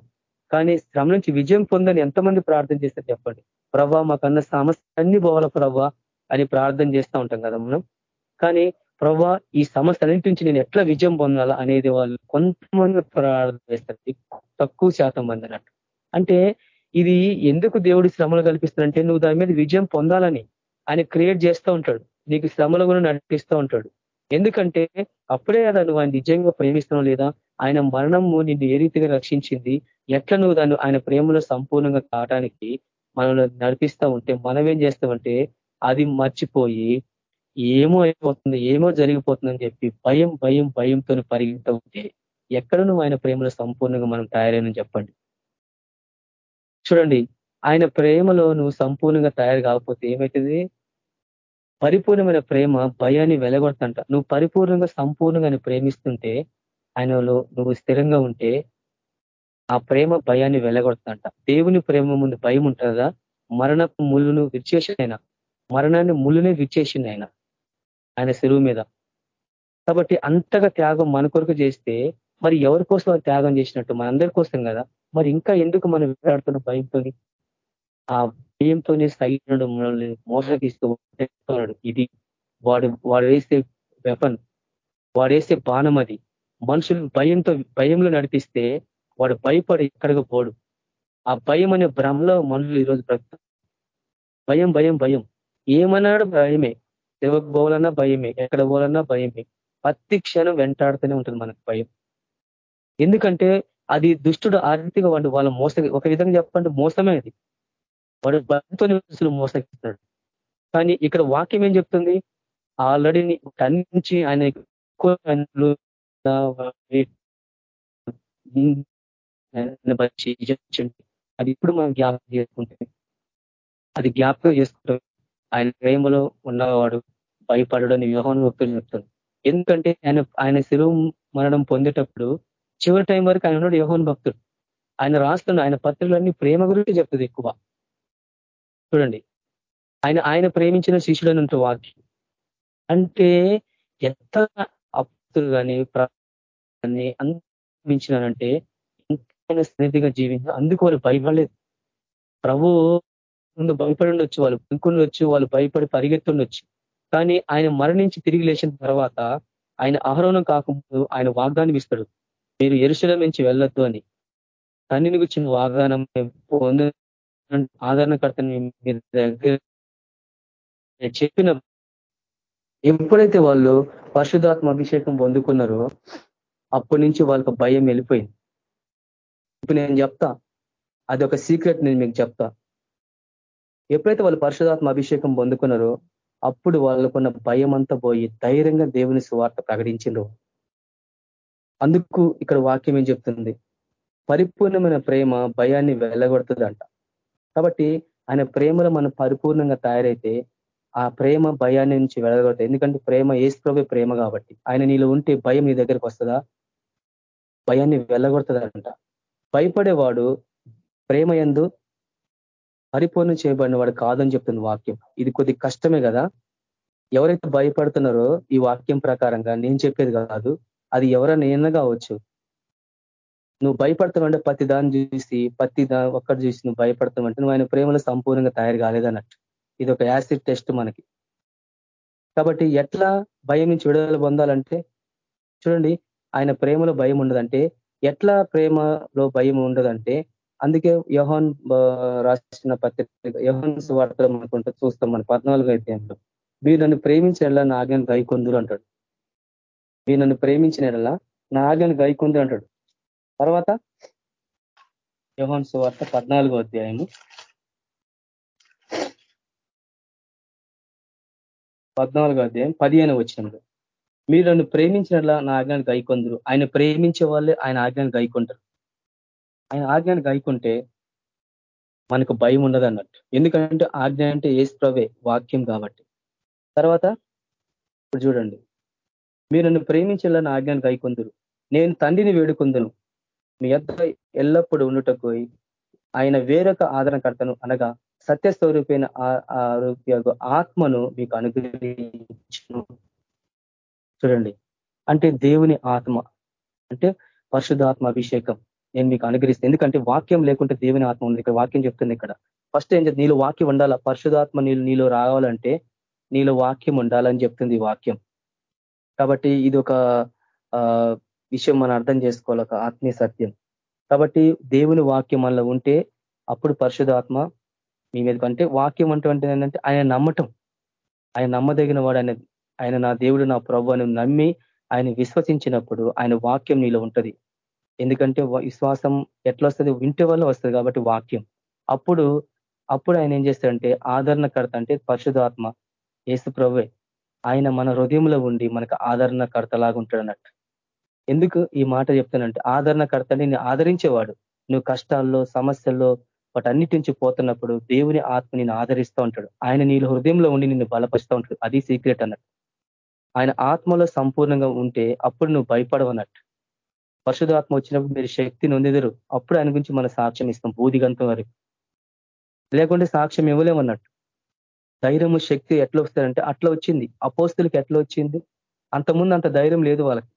కానీ శ్రమ నుంచి విజయం పొందని ఎంతమంది ప్రార్థన చేస్తారు చెప్పండి. ప్రభా మాకన్న సమస్య అన్ని పోవాల ప్రభా అని ప్రార్థన చేస్తూ ఉంటాం కదా మనం. కానీ ప్రభా ఈ సమస్య అన్నింటి నుంచి నేను ఎట్లా విజయం పొందాలా అనేది వాళ్ళు కొంతమంది ప్రార్థన చేస్తారు. తక్కువ శాతం మంది అన్నట్టు. అంటే ఇది ఎందుకు దేవుడి శ్రమలు కల్పిస్తాడంటే నువ్వు దాని మీద విజయం పొందాలని ఆయన క్రియేట్ చేస్తూ ఉంటాడు. నీకు శ్రమలు కూడా నడిపిస్తూ ఉంటాడు. ఎందుకంటే అప్పుడే కదా నువ్వు ఆయన నిజంగా ప్రేమిస్తున్నావు లేదా ఆయన మరణము నిన్ను ఏ రీతిగా రక్షించింది? ఎట్లా నువ్వు దాన్ని ఆయన ప్రేమలో సంపూర్ణంగా కావడానికి మనల్ని నడిపిస్తూ ఉంటే మనం ఏం చేస్తామంటే అది మర్చిపోయి ఏమో అయిపోతుంది ఏమో జరిగిపోతుందని చెప్పి భయం భయం భయంతో పరిగెత్తా ఉంటే ఎక్కడ నువ్వు ఆయన ప్రేమలో సంపూర్ణంగా మనం తయారైన చెప్పండి. చూడండి ఆయన ప్రేమలో నువ్వు సంపూర్ణంగా తయారు కాకపోతే ఏమవుతుంది? పరిపూర్ణమైన ప్రేమ భయాన్ని వెలగొడతంట. నువ్వు పరిపూర్ణంగా సంపూర్ణంగా ప్రేమిస్తుంటే ఆయనలో నువ్వు స్థిరంగా ఉంటే ఆ ప్రేమ భయాన్ని వెలగొడుతుందంట దేవుని ప్రేమ ముందు భయం ఉంటుందా? మరణ ముళ్ళును విచ్చేసిన ఆయన మరణాన్ని ముళ్ళునే విచ్చేసింది ఆయన ఆయన శిరువు మీద. కాబట్టి అంతగా త్యాగం మన కొరకు చేస్తే మరి ఎవరి కోసం త్యాగం చేసినట్టు? మనందరి కోసం కదా? మరి ఇంకా ఎందుకు మనం వేలాడుతున్న భయంతో ఆ భయంతోనే సైన్యుడు మనల్ని మోసగిస్తూ ఇది వాడు వాడు వేసే వెపన్ వాడు వేసే బాణం అది. మనుషులు భయంతో భయంలో నడిపిస్తే వాడు భయపడి ఎక్కడికి పోడు. ఆ భయం అనే భ్రమలో మనుషులు ఈరోజు బ్రతుకు భయం భయం భయం. ఏమన్నాడు భయమే. సేవకు పోవాలన్నా భయమే. ఎక్కడ పోవాలన్నా భయమే. ప్రతి క్షణం వెంటాడుతూనే ఉంటుంది మనకు భయం. ఎందుకంటే అది దుష్టుడు ఆర్థిక వాడు వాళ్ళ మోస ఒక విధంగా చెప్పండి మోసమే అది. వాడు భయంతో మోసగిస్తున్నాడు. కానీ ఇక్కడ వాక్యం ఏం చెప్తుంది? ఆల్రెడీ నుంచి ఆయన అది ఇప్పుడు మనం జ్ఞాపకం చేసుకుంటే అది జ్ఞాపకం చేసుకుంటాం ఆయన ప్రేమలో ఉన్నవాడు భయపడడని వ్యూహం భక్తులు చెప్తాడు ఎందుకంటే ఆయన ఆయన శిలువు మరణం పొందేటప్పుడు చివరి టైం వరకు ఆయన ఉన్నాడు యోహోన్ భక్తుడు. ఆయన రాస్తున్న ఆయన పత్రికలన్నీ ప్రేమ గురించి చెప్తుంది ఎక్కువ. చూడండి. ఆయన ఆయన ప్రేమించిన శిష్యుడు అంటూ వాక్యం. అంటే ఎంత అప్పులు కానీ అందించినానంటే ఇంకైనా సన్నిధిగా జీవించిన అందుకు వాళ్ళు భయపడలేదు. ప్రభు ముందు భయపడి ఉండొచ్చు వాళ్ళు పనుకుని వాళ్ళు భయపడి పరిగెత్తుండొచ్చు. కానీ ఆయన మరణించి తిరిగి లేచిన తర్వాత ఆయన ఆహరణం కాకముందు ఆయన వాగ్దానం ఇస్తాడు. మీరు ఎరుసల నుంచి వెళ్ళొద్దు అని. తన్నిని గుచ్చిన వాగ్దానం పొంద ఆదరణకర్తని మీరు దగ్గర చెప్పిన ఎప్పుడైతే వాళ్ళు పరిశుధాత్మ అభిషేకం పొందుకున్నారో అప్పటి నుంచి వాళ్ళకి భయం వెళ్ళిపోయింది. ఇప్పుడు నేను చెప్తా. అది ఒక సీక్రెట్ నేను మీకు చెప్తా. ఎప్పుడైతే వాళ్ళు పరిశుధాత్మ అభిషేకం పొందుకున్నారో అప్పుడు వాళ్ళకున్న భయం అంతా పోయి ధైర్యంగా దేవుని సువార్త ప్రకటించిండ్రు. అందుకు ఇక్కడ వాక్యం ఏం చెప్తుంది? పరిపూర్ణమైన ప్రేమ భయాన్ని వెళ్ళగొడుతుందంట కాబట్టి ఆయన ప్రేమలో మనం పరిపూర్ణంగా తయారైతే ఆ ప్రేమ భయాన్ని నుంచి వెళ్ళగలుగుతాయి ఎందుకంటే ప్రేమ ఏసుప్రభే ప్రేమ కాబట్టి. ఆయన నీలో ఉంటే భయం నీ దగ్గరికి వస్తుందా? భయాన్ని వెళ్ళగొడుతుందంట భయపడేవాడు ప్రేమ ఎందు పరిపూర్ణం చేయబడిన వాడు కాదని చెప్తుంది వాక్యం. ఇది కొద్ది కష్టమే కదా? ఎవరైతే భయపడుతున్నారో ఈ వాక్యం ప్రకారంగా నేను చెప్పేది కాదు. అది ఎవరైనా ఏమైనా కావచ్చు. నువ్వు భయపడతావంటే ప్రతి దాన్ని చూసి ప్రతి దా ఒక్కటి చూసి నువ్వు భయపడతావంటే నువ్వు ఆయన ప్రేమలో సంపూర్ణంగా తయారు కాలేదన్నట్టు ఇది ఒక యాసిడ్ టెస్ట్ మనకి. కాబట్టి ఎట్లా భయం నుంచి విడుదల పొందాలంటే చూడండి ఆయన ప్రేమలో భయం ఉండదంటే ఎట్లా ప్రేమలో భయం ఉండదంటే అందుకే యోహాన్ రాసిన పత్రిక యోహాన్ వార్తలు మనకుంటే చూస్తాం మన పద్నాలుగు అధ్యాయంలో. మీరు నన్ను ప్రేమించిన నా ఆజ్ఞను గైకొందులు అంటాడు. మీరు నన్ను ప్రేమించిన నా ఆజ్ఞను గైకొందు అంటాడు. తర్వాత యోహన్ సువార్త పద్నాలుగో అధ్యాయము. పద్నాలుగో అధ్యాయం పదిహేను వచ్చినప్పుడు మీరు నన్ను ప్రేమించినట్లా నా ఆజ్ఞాన్ని గైకొందరు. ఆయన ప్రేమించే వాళ్ళే ఆయన ఆజ్ఞాన్ని గైకొంటారు. ఆయన ఆజ్ఞాన్ని గైకుంటే మనకు భయం ఉండదు అన్నట్టు ఎందుకంటే ఆజ్ఞ అంటే ఏసుప్రవే వాక్యం కాబట్టి. తర్వాత ఇప్పుడు చూడండి. మీరు నన్ను ప్రేమించేలా నా ఆజ్ఞాన్ని గైకొందరు. నేను తండ్రిని వేడుకుందను. మీ యొక్క ఎల్లప్పుడూ ఉండుటకు ఆయన వేరొక ఆదరణకర్తను అనగా సత్యస్వరూపైన ఆరోగ్య ఆత్మను మీకు అనుగ్రహించను. చూడండి. అంటే దేవుని ఆత్మ అంటే పరిశుధాత్మ అభిషేకం నేను మీకు అనుగ్రహిస్తాను. ఎందుకంటే వాక్యం లేకుంటే దేవుని ఆత్మ ఉంది ఇక్కడ వాక్యం చెప్తుంది ఇక్కడ. ఫస్ట్ ఏం చెప్తుంది నీలో వాక్యం ఉండాలా? పరిశుధాత్మ నీళ్ళు నీలో రావాలంటే నీలో వాక్యం ఉండాలని చెప్తుంది వాక్యం. కాబట్టి ఇది ఒక విషయం మనం అర్థం చేసుకోవాలి ఒక ఆత్మీయ సత్యం. కాబట్టి దేవుని వాక్యం మనలో ఉంటే అప్పుడు పరిశుధాత్మ మీ మీద అంటే వాక్యం అంటే ఏంటంటే ఆయన నమ్మటం. ఆయన నమ్మదగిన వాడు ఆయన ఆయన నా దేవుడు నా ప్రభు అని నమ్మి ఆయన విశ్వసించినప్పుడు ఆయన వాక్యం నీలో ఉంటది. ఎందుకంటే విశ్వాసం ఎట్లా వస్తుంది? వింటే వల్ల వస్తుంది కాబట్టి వాక్యం. అప్పుడు అప్పుడు ఆయన ఏం చేస్తాడంటే ఆదరణకర్త అంటే పరిశుధాత్మ ఏసు ప్రభువే. ఆయన మన హృదయంలో ఉండి మనకు ఆదరణకర్తలాగా ఉంటాడు అన్నట్టు ఎందుకు ఈ మాట చెప్తానంటే ఆదరణకర్తని నేను ఆదరించేవాడు. నువ్వు కష్టాల్లో సమస్యల్లో వాటన్నిటి నుంచి పోతున్నప్పుడు దేవుని ఆత్మ నేను ఆదరిస్తూ ఉంటాడు. ఆయన నీళ్ళు హృదయంలో ఉండి నిన్ను బలపరుస్తూ ఉంటాడు. అది సీక్రెట్ అన్నట్టు. ఆయన ఆత్మలో సంపూర్ణంగా ఉంటే అప్పుడు నువ్వు భయపడవన్నట్టు. పరిశుధాత్మ వచ్చినప్పుడు మీరు శక్తి నొందిదరు. అప్పుడు ఆయన గురించి మన సాక్ష్యం ఇస్తాం బూదిగంతం వరకు. లేకుంటే సాక్ష్యం ఇవ్వలేమన్నట్టు. ధైర్యము శక్తి ఎట్లా వస్తారంటే అట్లా వచ్చింది. అపోస్తులకి ఎట్లా వచ్చింది? అంతకుముందు అంత ధైర్యం లేదు వాళ్ళకి.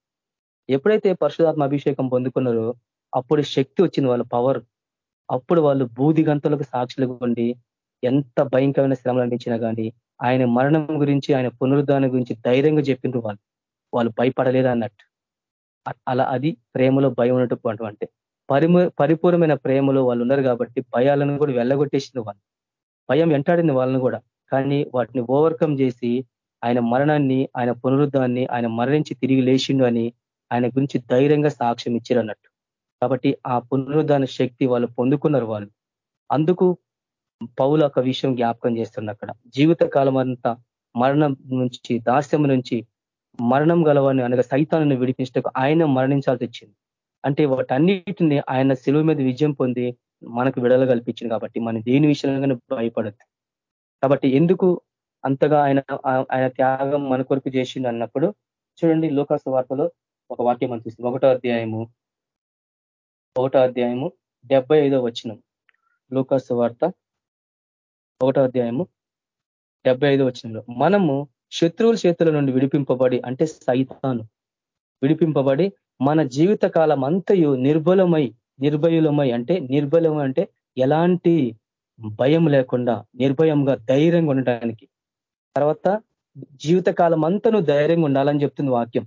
ఎప్పుడైతే పరిశుధాత్మ అభిషేకం పొందుకున్నారో అప్పుడు శక్తి వచ్చింది వాళ్ళ పవర్ అప్పుడు వాళ్ళు బూది గంతలకు సాక్షులుగా ఉండి ఎంత భయంకరమైన శ్రమలు అందించినా కానీ ఆయన మరణం గురించి ఆయన పునరుద్ధానం గురించి ధైర్యంగా చెప్పిండ్రు వాళ్ళు. వాళ్ళు భయపడలేదు అన్నట్టు. అలా అది ప్రేమలో భయం ఉన్నట్టు అంటే పరిపూర్ణమైన ప్రేమలో వాళ్ళు ఉన్నారు కాబట్టి భయాలను కూడా వెళ్ళగొట్టేసింది వాళ్ళు. భయం వెంటాడింది వాళ్ళని కూడా. కానీ వాటిని ఓవర్కమ్ చేసి ఆయన మరణాన్ని ఆయన పునరుద్ధాన్ని ఆయన మరణించి తిరిగి లేచిండు అని ఆయన గురించి ధైర్యంగా సాక్ష్యం ఇచ్చారు అన్నట్టు కాబట్టి ఆ పునరుద్ధాన శక్తి వాళ్ళు పొందుకున్నారు వాళ్ళు. అందుకు పౌలు ఒక విషయం జ్ఞాపకం చేస్తున్న అక్కడ. జీవిత కాలం అంతా మరణం నుంచి దాస్యం నుంచి మరణం గలవాన్ని అనగా సైతాన్ని విడిపించటకు ఆయన మరణించాల్సి వచ్చింది. అంటే వాటన్నిటిని ఆయన సెలువు మీద విజయం పొంది మనకు విడల కల్పించింది కాబట్టి మనం దేని విషయంలోనే భయపడద్దు. కాబట్టి ఎందుకు అంతగా ఆయన ఆయన త్యాగం మన కొరకు చేసింది అన్నప్పుడు చూడండి లోకాసు వార్తలో ఒక వాక్యం అనిపిస్తుంది ఒకటో అధ్యాయము ఒకటో అధ్యాయము డెబ్బై ఐదో వచ్చినం లూకాస్ వార్త ఒకటో అధ్యాయము డెబ్బై ఐదో వచ్చినంలో మనము శత్రువుల చేతుల నుండి విడిపింపబడి అంటే సైతాను విడిపింపబడి మన జీవిత కాలం అంతయు నిర్బలమై నిర్భయులమై అంటే నిర్బలం అంటే ఎలాంటి భయం లేకుండా నిర్భయంగా ధైర్యంగా ఉండటానికి. తర్వాత జీవితకాలం అంతా నువ్వు ధైర్యంగా ఉండాలని చెప్తుంది వాక్యం.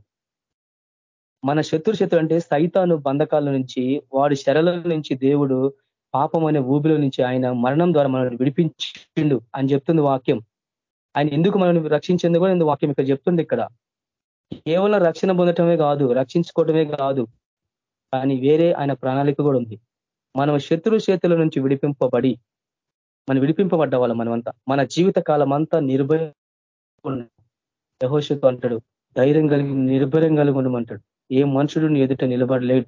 మన శత్రు శత్రు అంటే సైతాను బంధకాల నుంచి వాడి శరల నుంచి దేవుడు పాపం అనే ఊబిలో నుంచి ఆయన మరణం ద్వారా మనల్ని విడిపించిండు అని చెప్తుంది వాక్యం. ఆయన ఎందుకు మనల్ని రక్షించింది కూడా వాక్యం ఇక్కడ చెప్తుంది ఇక్కడ. కేవలం రక్షణ పొందటమే కాదు రక్షించుకోవటమే కాదు కానీ వేరే ఆయన ప్రణాళిక కూడా ఉంది. మనం శత్రు చేతుల నుంచి విడిపింపబడి మనం విడిపింపబడ్డ వాళ్ళం మనమంతా. మన జీవిత కాలం అంతా నిర్భయ. యహోషతో అంటాడు ధైర్యం కలిగి నిర్భయం కలిగి ఉండమంటాడు. ఏ మనుషుడు ఎదుట నిలబడలేడు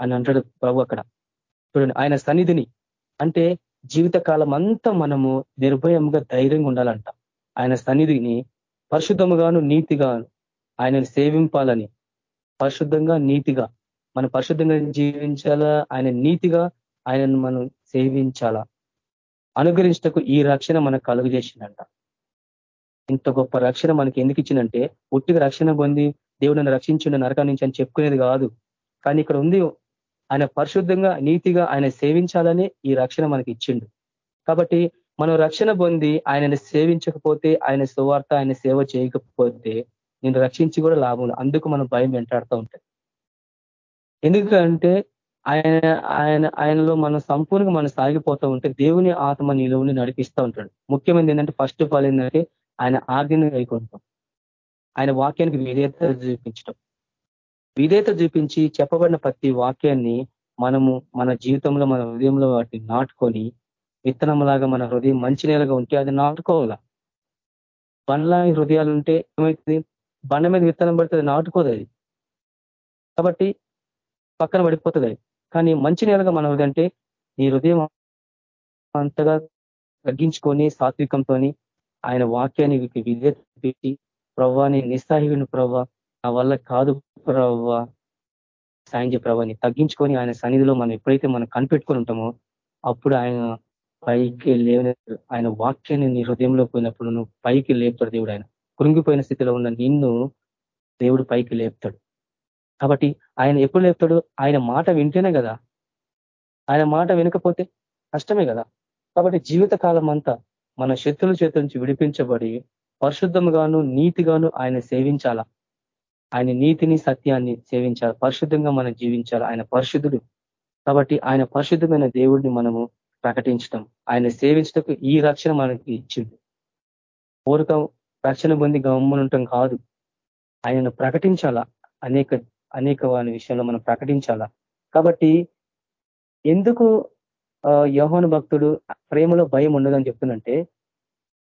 అని అంటాడు ప్రభు అక్కడ. చూడండి ఆయన సన్నిధిని అంటే జీవిత కాలం అంతా మనము నిర్భయంగా ధైర్యంగా ఉండాలంట. ఆయన సన్నిధిని పరిశుద్ధముగాను నీతిగాను ఆయనను సేవింపాలని పరిశుద్ధంగా నీతిగా మనం పరిశుద్ధంగా జీవించాలా? ఆయన నీతిగా ఆయనను మనం సేవించాలా? అనుగ్రహించటకు ఈ రక్షణ మనకు కలుగు చేసిందంట ఇంత గొప్ప రక్షణ మనకి ఎందుకు ఇచ్చిందంటే ఉట్టిగా రక్షణ పొంది దేవుడు నన్ను రక్షించిన నరకం నుంచి అని చెప్పుకునేది కాదు. కానీ ఇక్కడ ఉంది ఆయన పరిశుద్ధంగా నీతిగా ఆయన సేవించాలని ఈ రక్షణ మనకి ఇచ్చిండు. కాబట్టి మనం రక్షణ పొంది ఆయనని సేవించకపోతే ఆయన సువార్త ఆయన సేవ చేయకపోతే నేను రక్షించి కూడా లాభం అందుకు మనం భయం వెంటాడుతూ ఉంటాయి ఎందుకంటే ఆయన ఆయన ఆయనలో మనం సంపూర్ణంగా మనం సాగిపోతూ ఉంటే దేవుని ఆత్మ నిలువుని నడిపిస్తూ ఉంటాడు. ముఖ్యమైనది ఏంటంటే ఫస్ట్ ఆఫ్ ఆల్ ఏంటంటే ఆయన ఆజ్ఞను అయికుంటాం ఆయన వాక్యానికి విధేయత చూపించడం విధేయత చూపించి చెప్పబడిన ప్రతి వాక్యాన్ని మనము మన జీవితంలో మన హృదయంలో వాటిని నాటుకొని విత్తనంలాగా మన హృదయం మంచి నేలగా ఉంటే అది నాటుకోవాలా. బండ్ల హృదయాలు ఉంటే ఏమవుతుంది బండ మీద విత్తనం పడితే అది నాటుకోదు అది. కాబట్టి పక్కన పడిపోతుంది కానీ మంచి నేలగా మన హృదయం అంటే నీ హృదయం అంతగా తగ్గించుకొని సాత్వికంతో ఆయన వాక్యాన్ని విధేయత పెట్టి ప్రవ్వా నేను నిస్సాహివిని ప్రవ్వా నా వల్ల కాదు ప్రవ్వా సాయం చే ప్రభాని తగ్గించుకొని ఆయన సన్నిధిలో మనం ఎప్పుడైతే మనం కనిపెట్టుకొని ఉంటామో అప్పుడు ఆయన పైకి లేవని ఆయన వాక్యాన్ని నీ హృదయంలో పోయినప్పుడు నువ్వు పైకి లేపుతాడు దేవుడు ఆయన. కృంగిపోయిన స్థితిలో ఉన్న నిన్ను దేవుడు పైకి లేపుతాడు. కాబట్టి ఆయన ఎప్పుడు లేపుతాడు? ఆయన మాట వింటేనే కదా. ఆయన మాట వినకపోతే కష్టమే కదా. కాబట్టి జీవిత కాలం అంతా మన శత్రుల చేతుల నుంచి విడిపించబడి పరిశుద్ధంగాను నీతిగాను ఆయన సేవించాలా? ఆయన నీతిని సత్యాన్ని సేవించాలి? పరిశుద్ధంగా మనం జీవించాలి? ఆయన పరిశుద్ధుడు. కాబట్టి ఆయన పరిశుద్ధమైన దేవుడిని మనము ప్రకటించటం. ఆయన సేవించటకు ఈ రక్షణ మనకి ఇచ్చింది కోరిక రక్షణ పొంది గమ్మునుంటాం కాదు. ఆయనను ప్రకటించాలా? అనేక అనేక వాని విషయంలో మనం ప్రకటించాలా? కాబట్టి ఎందుకు యోహోను భక్తుడు ప్రేమలో భయం ఉండదని చెప్తుందంటే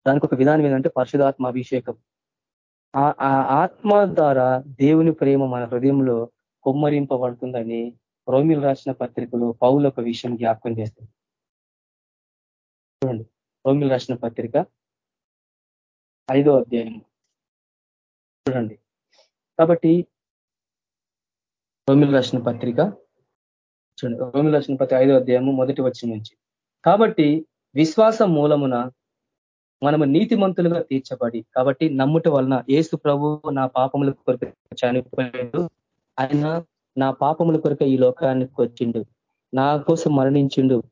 దానికి ఒక విధానం ఏంటంటే పరిశుధాత్మ అభిషేకం ఆ ఆత్మ ద్వారా దేవుని ప్రేమ మన హృదయంలో కొమ్మరింపబడుతుందని రోమిల్ రాసిన పత్రికలు పౌలు ఒక విషయం జ్ఞాపకం చేస్తుంది చూడండి రోమిల్ రాసిన పత్రిక ఐదో అధ్యాయం చూడండి. కాబట్టి రోమిల్ రాసిన పత్రిక చూడండి రోమిల్ రాసిన పత్రిక ఐదో అధ్యాయము మొదటి వచ్చిన నుంచి. కాబట్టి విశ్వాసం మూలమున మనము నీతిమంతులుగా తీర్చబడి కాబట్టి నమ్ముట వలన ఏసు ప్రభు నా పాపముల కొరకు చనిపోయాడు. ఆయన నా పాపముల కొరకు ఈ లోకానికి వచ్చిండు. నా కోసం మరణించిండు.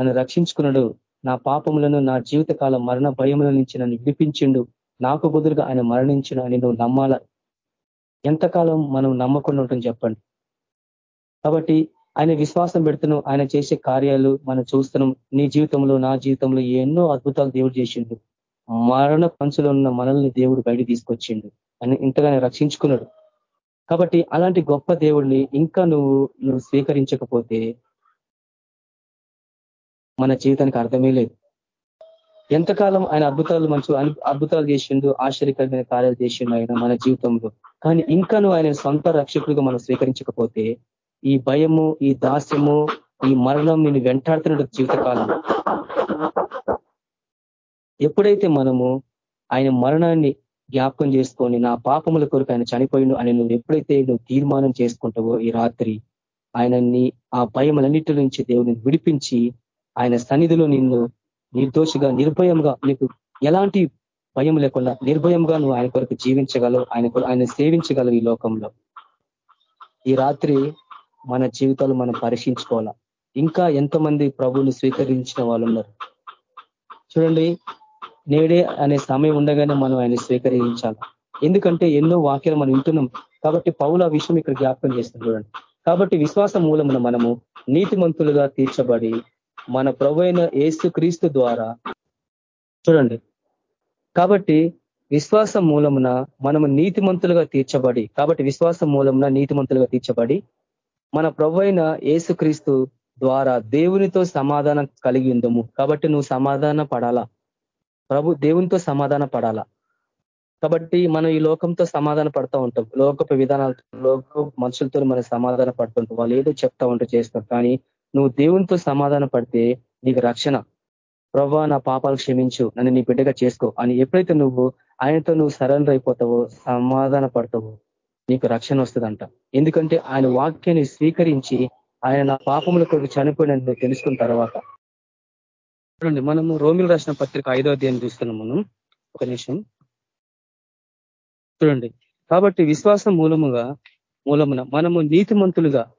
నన్ను రక్షించుకున్నాడు. నా పాపములను నా జీవితకాల మరణ భయముల నుంచి నన్ను విడిపించిండు. నాకు బదులుగా ఆయన మరణించిన అని నువ్వు నమ్మాల? ఎంతకాలం మనం నమ్మకుండా ఉంటుంది చెప్పండి. కాబట్టి ఆయన విశ్వాసం పెడుతున్నాం ఆయన చేసే కార్యాలు మనం చూస్తున్నాం. నీ జీవితంలో నా జీవితంలో ఎన్నో అద్భుతాలు దేవుడు చేసిండు. మరణ పంచులో ఉన్న మనల్ని దేవుడు బయట తీసుకొచ్చిండు. అని ఇంతగానే రక్షించుకున్నాడు. కాబట్టి అలాంటి గొప్ప దేవుడిని ఇంకా నువ్వు నువ్వు స్వీకరించకపోతే మన జీవితానికి అర్థమే లేదు. ఎంతకాలం ఆయన అద్భుతాలు మంచి అద్భుతాలు చేసిండు ఆశ్చర్యకరమైన కార్యాలు చేసిండు ఆయన మన జీవితంలో. కానీ ఇంకా నువ్వు ఆయన సొంత రక్షకుడిగా మనం స్వీకరించకపోతే ఈ భయము ఈ దాస్యము ఈ మరణం నేను వెంటాడుతున్న జీవితకాలం. ఎప్పుడైతే మనము ఆయన మరణాన్ని జ్ఞాపకం చేసుకొని నా పాపముల కొరకు ఆయన చనిపోయిండు అని నువ్వు ఎప్పుడైతే నువ్వు తీర్మానం చేసుకుంటావో ఈ రాత్రి ఆయనని ఆ భయములన్నిటి నుంచి దేవుని విడిపించి ఆయన సన్నిధిలో నిన్ను నిర్దోషిగా నిర్భయంగా నీకు ఎలాంటి భయం లేకుండా నిర్భయంగా నువ్వు ఆయన కొరకు జీవించగలవు ఆయన ఆయన సేవించగలవు ఈ లోకంలో. ఈ రాత్రి మన జీవితాలు మనం పరీక్షించుకోవాలా? ఇంకా ఎంతమంది ప్రభువుని స్వీకరించిన వాళ్ళు ఉన్నారు? చూడండి నేడే అనే సమయం ఉండగానే మనం ఆయన స్వీకరించాలి. ఎందుకంటే ఎన్నో వాక్యాలు మనం వింటున్నాం. కాబట్టి పౌల విషయం ఇక్కడ జ్ఞాపకం చేస్తున్నాం చూడండి. కాబట్టి విశ్వాసం మూలమున మనము నీతిమంతులుగా తీర్చబడి మన ప్రభు అయిన ఏసు క్రీస్తు ద్వారా చూడండి. కాబట్టి విశ్వాసం మూలమున మనము నీతిమంతులుగా తీర్చబడి కాబట్టి విశ్వాసం మూలమున నీతిమంతులుగా తీర్చబడి మన ప్రభు అయిన ఏసుక్రీస్తు ద్వారా దేవునితో సమాధానం కలిగి ఉందము. కాబట్టి నువ్వు సమాధాన పడాలా? ప్రభు దేవునితో సమాధాన పడాలా? కాబట్టి మనం ఈ లోకంతో సమాధాన పడతా ఉంటాం. లోకపు విధానాలతో లోక మనుషులతో మనం సమాధాన పడుతుంటాం వాళ్ళు ఏదో చెప్తా ఉంటూ చేస్తాం కానీ నువ్వు దేవునితో సమాధాన పడితే నీకు రక్షణ. ప్రభా నా పాపాలు క్షమించు. నన్ను నీ బిడ్డగా చేసుకో. అని ఎప్పుడైతే నువ్వు ఆయనతో నువ్వు సరెండర్ అయిపోతావో సమాధాన పడతావో నీకు రక్షణ వస్తుందంట. ఎందుకంటే ఆయన వాక్యాన్ని స్వీకరించి ఆయన నా పాపముల కొరకు చనిపోయిన తెలుసుకున్న తర్వాత చూడండి మనము రోమిల్ రాసిన పత్రిక ఐదో అధ్యాయం చూస్తున్నాం మనం. ఒక నిమిషం. చూడండి కాబట్టి విశ్వాసం మూలముగా మూలమున మనము నీతిమంతులుగా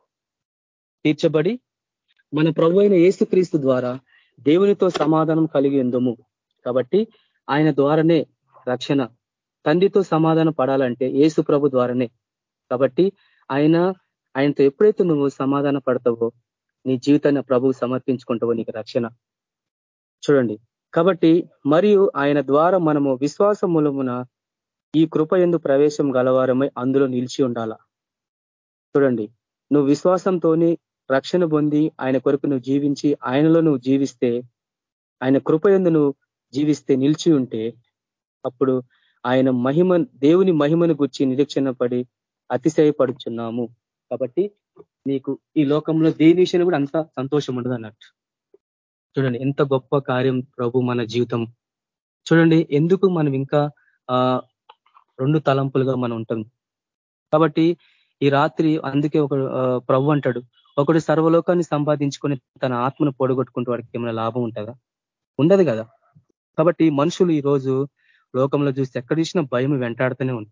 తీర్చబడి మన ప్రభు అయిన ఏసుక్రీస్తు ద్వారా దేవునితో సమాధానం కలిగి ఎందుము కాబట్టి ఆయన ద్వారానే రక్షణ తండ్రితో సమాధానం పడాలంటే ఏసు ప్రభు ద్వారానే. కాబట్టి ఆయన ఆయనతో ఎప్పుడైతే నువ్వు సమాధాన పడతావో నీ జీవితాన్ని ప్రభువు సమర్పించుకుంటావో నీకు రక్షణ. చూడండి. కాబట్టి మరియు ఆయన ద్వారా మనము విశ్వాస మూలమున ఈ కృప ఎందు ప్రవేశం గలవారమై అందులో నిలిచి ఉండాల? చూడండి. నువ్వు విశ్వాసంతోని రక్షణ పొంది ఆయన కొరకు నువ్వు జీవించి ఆయనలో నువ్వు జీవిస్తే ఆయన కృపయందు నువ్వు జీవిస్తే నిలిచి ఉంటే అప్పుడు ఆయన మహిమ దేవుని మహిమను గుర్చి నిరీక్షణ పడి అతిశయపడుచున్నాము. కాబట్టి నీకు ఈ లోకంలో దేని విషయంలో కూడా అంత సంతోషం ఉండదు అన్నట్టు చూడండి ఎంత గొప్ప కార్యం ప్రభు మన జీవితం. చూడండి ఎందుకు మనం ఇంకా రెండు తలంపులుగా మనం ఉంటాం? కాబట్టి ఈ రాత్రి అందుకే ఒక ప్రభు అంటాడు ఒకడు సర్వలోకాన్ని సంపాదించుకొని తన ఆత్మను పొడగొట్టుకుంటూ వాడికి ఏమైనా లాభం ఉంటుందా? ఉండదు కదా. కాబట్టి మనుషులు ఈ రోజు లోకంలో చూస్తే ఎక్కడ చూసినా భయం వెంటాడుతూనే ఉంది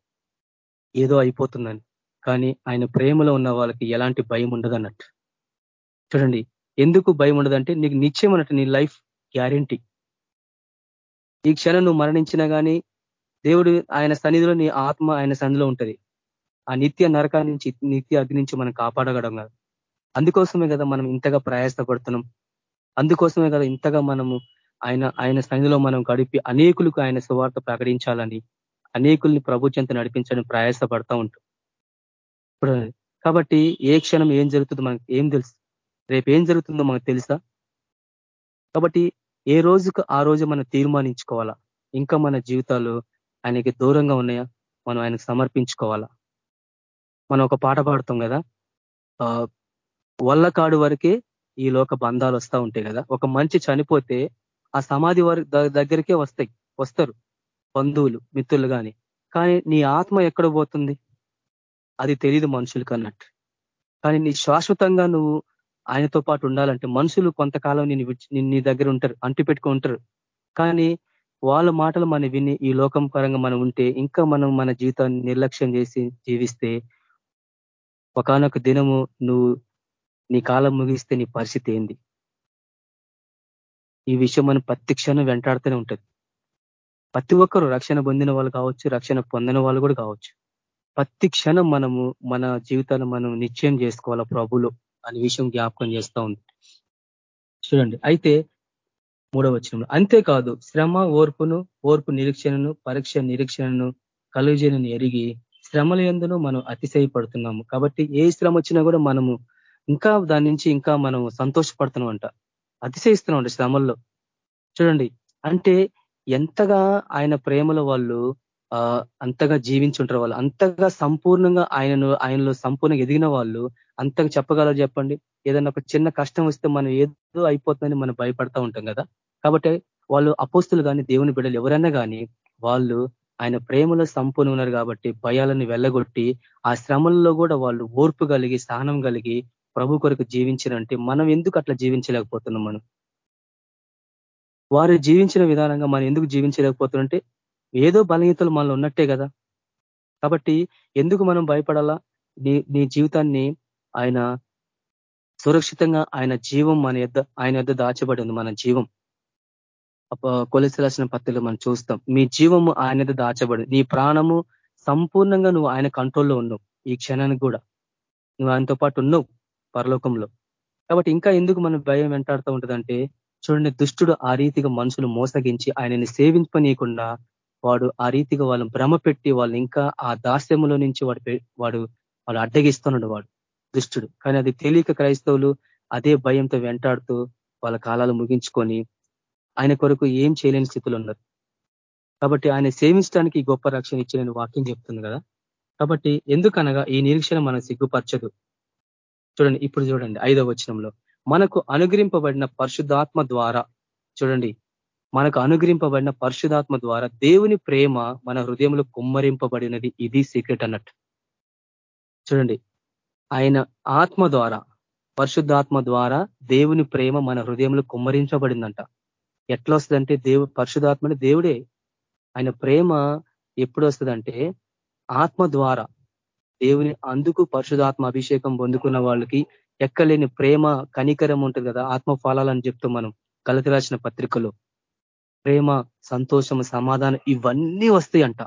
ఏదో అయిపోతుందని. కానీ ఆయన ప్రేమలో ఉన్న వాళ్ళకి ఎలాంటి భయం ఉండదు అన్నట్టు చూడండి ఎందుకు భయం ఉండదంటే నీకు నిశ్చయం అన్నట్టు నీ లైఫ్ గ్యారంటీ. ఈ క్షణం నువ్వు మరణించినా కానీ దేవుడు ఆయన సన్నిధిలో నీ ఆత్మ ఆయన సన్నిధిలో ఉంటుంది. ఆ నిత్య నరకా నుంచి నిత్య అగ్ని నుంచి మనం కాపాడగడం కాదు. అందుకోసమే కదా మనం ఇంతగా ప్రయాసపడుతున్నాం. అందుకోసమే కదా ఇంతగా మనము ఆయన ఆయన సన్నిధిలో మనం గడిపి అనేకులకు ఆయన సువార్త ప్రకటించాలని అనేకుల్ని ప్రభుత్వంతో నడిపించాలని ప్రయాసపడతా ఉంటాం. ఇప్పుడు కాబట్టి ఏ క్షణం ఏం జరుగుతుందో మనకి ఏం తెలుసు. రేపు ఏం జరుగుతుందో మనకు తెలుసా? కాబట్టి ఏ రోజుకు ఆ రోజు మనం తీర్మానించుకోవాలా? ఇంకా మన జీవితాలు ఆయనకి దూరంగా ఉన్నాయా? మనం ఆయనకు సమర్పించుకోవాలా? మనం ఒక పాట పాడుతాం కదా? వల్లకాడు వరకే ఈ లోక బంధాలు వస్తూ ఉంటాయి కదా? ఒక మంచి చనిపోతే ఆ సమాధి వారి దగ్గరికే వస్తాయి వస్తారు బంధువులు మిత్రులు కానీ కానీ నీ ఆత్మ ఎక్కడ పోతుంది? అది తెలియదు మనుషులకు అన్నట్టు. కానీ నీ శాశ్వతంగా నువ్వు ఆయనతో పాటు ఉండాలంటే మనుషులు కొంతకాలం నేను నీ దగ్గర ఉంటారు అంటి పెట్టుకుని ఉంటారు. కానీ వాళ్ళ మాటలు మనం విని ఈ లోకం పరంగా మనం ఉంటే ఇంకా మనం మన జీవితాన్ని నిర్లక్ష్యం చేసి జీవిస్తే ఒకనొక దినము నువ్వు నీ కాలం ముగిస్తే నీ పరిస్థితి ఏంది? ఈ విషయం మనం ప్రతి క్షణం వెంటాడుతూనే ఉంటుంది. ప్రతి ఒక్కరు రక్షణ పొందిన వాళ్ళు కావచ్చు రక్షణ పొందిన వాళ్ళు కూడా కావచ్చు. ప్రతి క్షణం మనము మన జీవితాన్ని మనం నిశ్చయం చేసుకోవాలా ప్రభులో? అనే విషయం జ్ఞాపకం చేస్తూ ఉంది. చూడండి అయితే మూడవ వచనంలో అంతేకాదు శ్రమ ఓర్పును ఓర్పు నిరీక్షణను పరీక్ష నిరీక్షణను కలుజనని ఎరిగి శ్రమల ఎందును మనం అతిశయపడుతున్నాము. కాబట్టి ఏ శ్రమ వచ్చినా కూడా మనము ఇంకా దాని నుంచి ఇంకా మనం సంతోషపడుతున్నాం అంట. అతిశయిస్తున్నాం శ్రమల్లో. చూడండి అంటే ఎంతగా ఆయన ప్రేమలో వాళ్ళు అంతగా జీవించుంటారు వాళ్ళు. అంతగా సంపూర్ణంగా ఆయనను ఆయనలో సంపూర్ణంగా ఎదిగిన వాళ్ళు అంతగా చెప్పగలరు చెప్పండి. ఏదైనా ఒక చిన్న కష్టం వస్తే మనం ఏదో అయిపోతుందని మనం భయపడతా ఉంటాం కదా. కాబట్టి వాళ్ళు అపోస్తులు కానీ దేవుని బిడ్డలు ఎవరైనా కానీ వాళ్ళు ఆయన ప్రేమలో సంపూర్ణ ఉన్నారు కాబట్టి భయాలను వెళ్ళగొట్టి ఆ శ్రమల్లో కూడా వాళ్ళు ఓర్పు కలిగి సహనం కలిగి ప్రభు కొరకు జీవించినంటే మనం ఎందుకు అట్లా జీవించలేకపోతున్నాం మనం? వారు జీవించిన విధానంగా మనం ఎందుకు జీవించలేకపోతుంటే ఏదో బలహీతలు మనలో ఉన్నట్టే కదా. కాబట్టి ఎందుకు మనం భయపడాలా? నీ నీ జీవితాన్ని ఆయన సురక్షితంగా ఆయన జీవం మన యొద్ ఆయన యొద్ దాచబడి ఉంది మన జీవం. కొలసిలాసిన పత్రికలు మనం చూస్తాం. మీ జీవము ఆయన దాచబడి నీ ప్రాణము సంపూర్ణంగా నువ్వు ఆయన కంట్రోల్లో ఉన్నావు. ఈ క్షణానికి కూడా. నువ్వు ఆయనతో పాటు ఉన్నావు పరలోకంలో. కాబట్టి ఇంకా ఎందుకు మనం భయం వెంటాడుతూ ఉంటుందంటే చూడండి దుష్టుడు ఆ రీతిగా మనుషులు మోసగించి ఆయనని సేవింపనీయకుండా వాడు ఆ రీతిగా వాళ్ళని భ్రమ పెట్టి వాళ్ళు ఇంకా ఆ దాస్యములో నుంచి వాడు వాడు వాళ్ళు అడ్డగిస్తున్నాడు వాడు దుష్టుడు. కానీ అది తెలియక క్రైస్తవులు అదే భయంతో వెంటాడుతూ వాళ్ళ కాలాలు ముగించుకొని ఆయన కొరకు ఏం చేయలేని స్థితిలో ఉన్నారు. కాబట్టి ఆయన సేవించడానికి గొప్ప రక్షణ ఇచ్చిన వాక్యం చెప్తుంది కదా. కాబట్టి ఎందుకనగా ఈ నిరీక్షణ మనం సిగ్గుపరచదు. చూడండి ఇప్పుడు చూడండి ఐదవ వచనంలో. మనకు అనుగ్రహింపబడిన పరిశుద్ధాత్మ ద్వారా చూడండి మనకు అనుగ్రహింపబడిన పరిశుధాత్మ ద్వారా దేవుని ప్రేమ మన హృదయంలో కుమ్మరింపబడినది. ఇది సీక్రెట్ అన్నట్టు. చూడండి. ఆయన ఆత్మ ద్వారా పరిశుద్ధాత్మ ద్వారా దేవుని ప్రేమ మన హృదయంలో కుమ్మరించబడిందంట. ఎట్లా వస్తుందంటే దేవు పరిశుధాత్మని దేవుడే. ఆయన ప్రేమ ఎప్పుడు వస్తుందంటే ఆత్మ ద్వారా. దేవుని అందుకు పరిశుధాత్మ అభిషేకం పొందుకున్న వాళ్ళకి ఎక్కలేని ప్రేమ కనికరం ఉంటుంది కదా ఆత్మ ఫలాలని చెప్తూ మనం. కలతి రాసిన పత్రికలో. ప్రేమ సంతోషం సమాధానం ఇవన్నీ వస్తాయంట.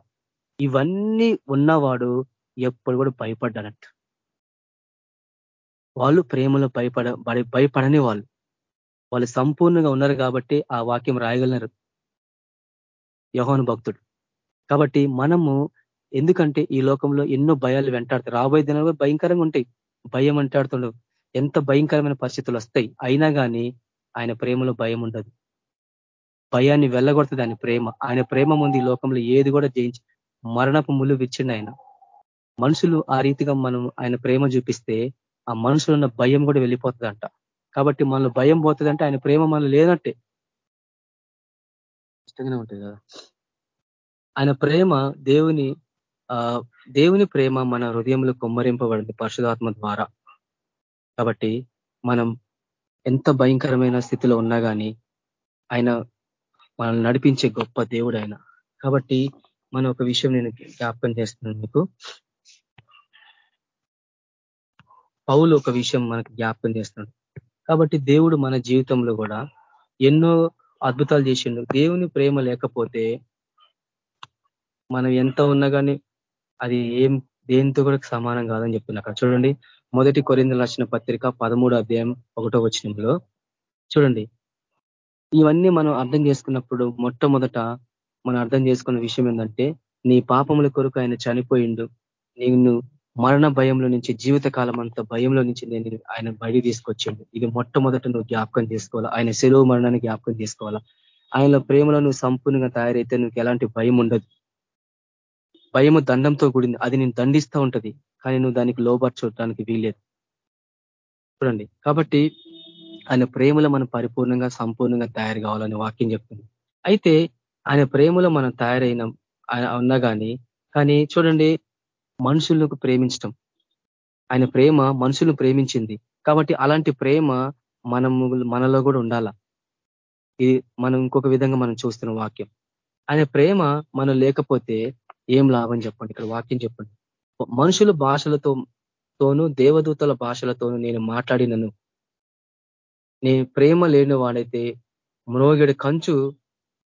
ఇవన్నీ ఉన్నవాడు ఎప్పుడు కూడా భయపడ్డానంట వాళ్ళు ప్రేమలో భయపడ భయపడని వాళ్ళు. వాళ్ళు సంపూర్ణంగా ఉన్నారు కాబట్టి ఆ వాక్యం రాయగలరు. యహోను భక్తుడు. కాబట్టి మనము ఎందుకంటే ఈ లోకంలో ఎన్నో భయాలు వెంటాడుతాయి రాబోయే దినాలు భయంకరంగా ఉంటాయి. భయం వెంటాడుతుండవు. ఎంత భయంకరమైన పరిస్థితులు వస్తాయి. అయినా కానీ ఆయన ప్రేమలో భయం ఉండదు. భయాన్ని వెళ్ళగొడుతుంది ఆయన ప్రేమ. ఆయన ప్రేమ ముందు ఈ లోకంలో ఏది కూడా జయించి మరణపు ముళ్ళు విచ్చిండి ఆయన. మనుషులు ఆ రీతిగా మనం ఆయన ప్రేమ చూపిస్తే ఆ మనుషులు ఉన్న భయం కూడా వెళ్ళిపోతుందంట. కాబట్టి మనలో భయం పోతుందంటే ఆయన ప్రేమ మనలో లేదంటే ఇష్టంగానే ఉంటుంది కదా. ఆయన ప్రేమ దేవుని ఆ దేవుని ప్రేమ మన హృదయంలో కొమ్మరింపబడింది పరిశుధాత్మ ద్వారా. కాబట్టి మనం ఎంత భయంకరమైన స్థితిలో ఉన్నా కానీ ఆయన మనల్ని నడిపించే గొప్ప దేవుడు ఆయన కాబట్టి మన ఒక విషయం నేను జ్ఞాపకం చేస్తున్నాను మీకు. పౌలు ఒక విషయం మనకు జ్ఞాపకం చేస్తున్నాడు. కాబట్టి దేవుడు మన జీవితంలో కూడా ఎన్నో అద్భుతాలు చేసిండు. దేవుని ప్రేమ లేకపోతే మనం ఎంత ఉన్నా కానీ అది ఏం దేనితో కూడా సమానం కాదని చెప్తున్నా అక్కడ. చూడండి. మొదటి కొరింద రాసిన పత్రిక పదమూడు అధ్యాయం ఒకటో వచ్చినంలో చూడండి. ఇవన్నీ మనం అర్థం చేసుకున్నప్పుడు మొట్టమొదట మనం అర్థం చేసుకున్న విషయం ఏంటంటే నీ పాపముల కొరకు ఆయన చనిపోయిండు. నిన్ను మరణ భయంలో నుంచి జీవిత కాలం భయంలో నుంచి నేను ఆయన బయట తీసుకొచ్చిండు. ఇది మొట్టమొదట నువ్వు జ్ఞాపకం చేసుకోవాలా? ఆయన సెలవు మరణాన్ని జ్ఞాపకం చేసుకోవాలా? ఆయన ప్రేమలో నువ్వు సంపూర్ణంగా తయారైతే నువ్వు ఎలాంటి భయం ఉండదు. భయము దండంతో కూడింది. అది నేను దండిస్తూ ఉంటది. కానీ నువ్వు దానికి లోపరచడానికి వీలేదు చూడండి. కాబట్టి ఆయన ప్రేమలో మనం పరిపూర్ణంగా సంపూర్ణంగా తయారు కావాలని వాక్యం చెప్తుంది. అయితే ఆయన ప్రేమలో మనం తయారైన ఉన్నా కానీ కానీ చూడండి మనుషులకు ప్రేమించటం. ఆయన ప్రేమ మనుషులు ప్రేమించింది. కాబట్టి అలాంటి ప్రేమ మనము మనలో కూడా ఉండాల? ఇది మనం ఇంకొక విధంగా మనం చూస్తున్న వాక్యం. ఆయన ప్రేమ మనం లేకపోతే ఏం లాభం చెప్పండి? ఇక్కడ వాక్యం చెప్పండి. మనుషుల భాషలతో తోను దేవదూతల భాషలతోనూ నేను మాట్లాడినను. నీ ప్రేమ లేని వాడైతే మ్రోగిడి కంచు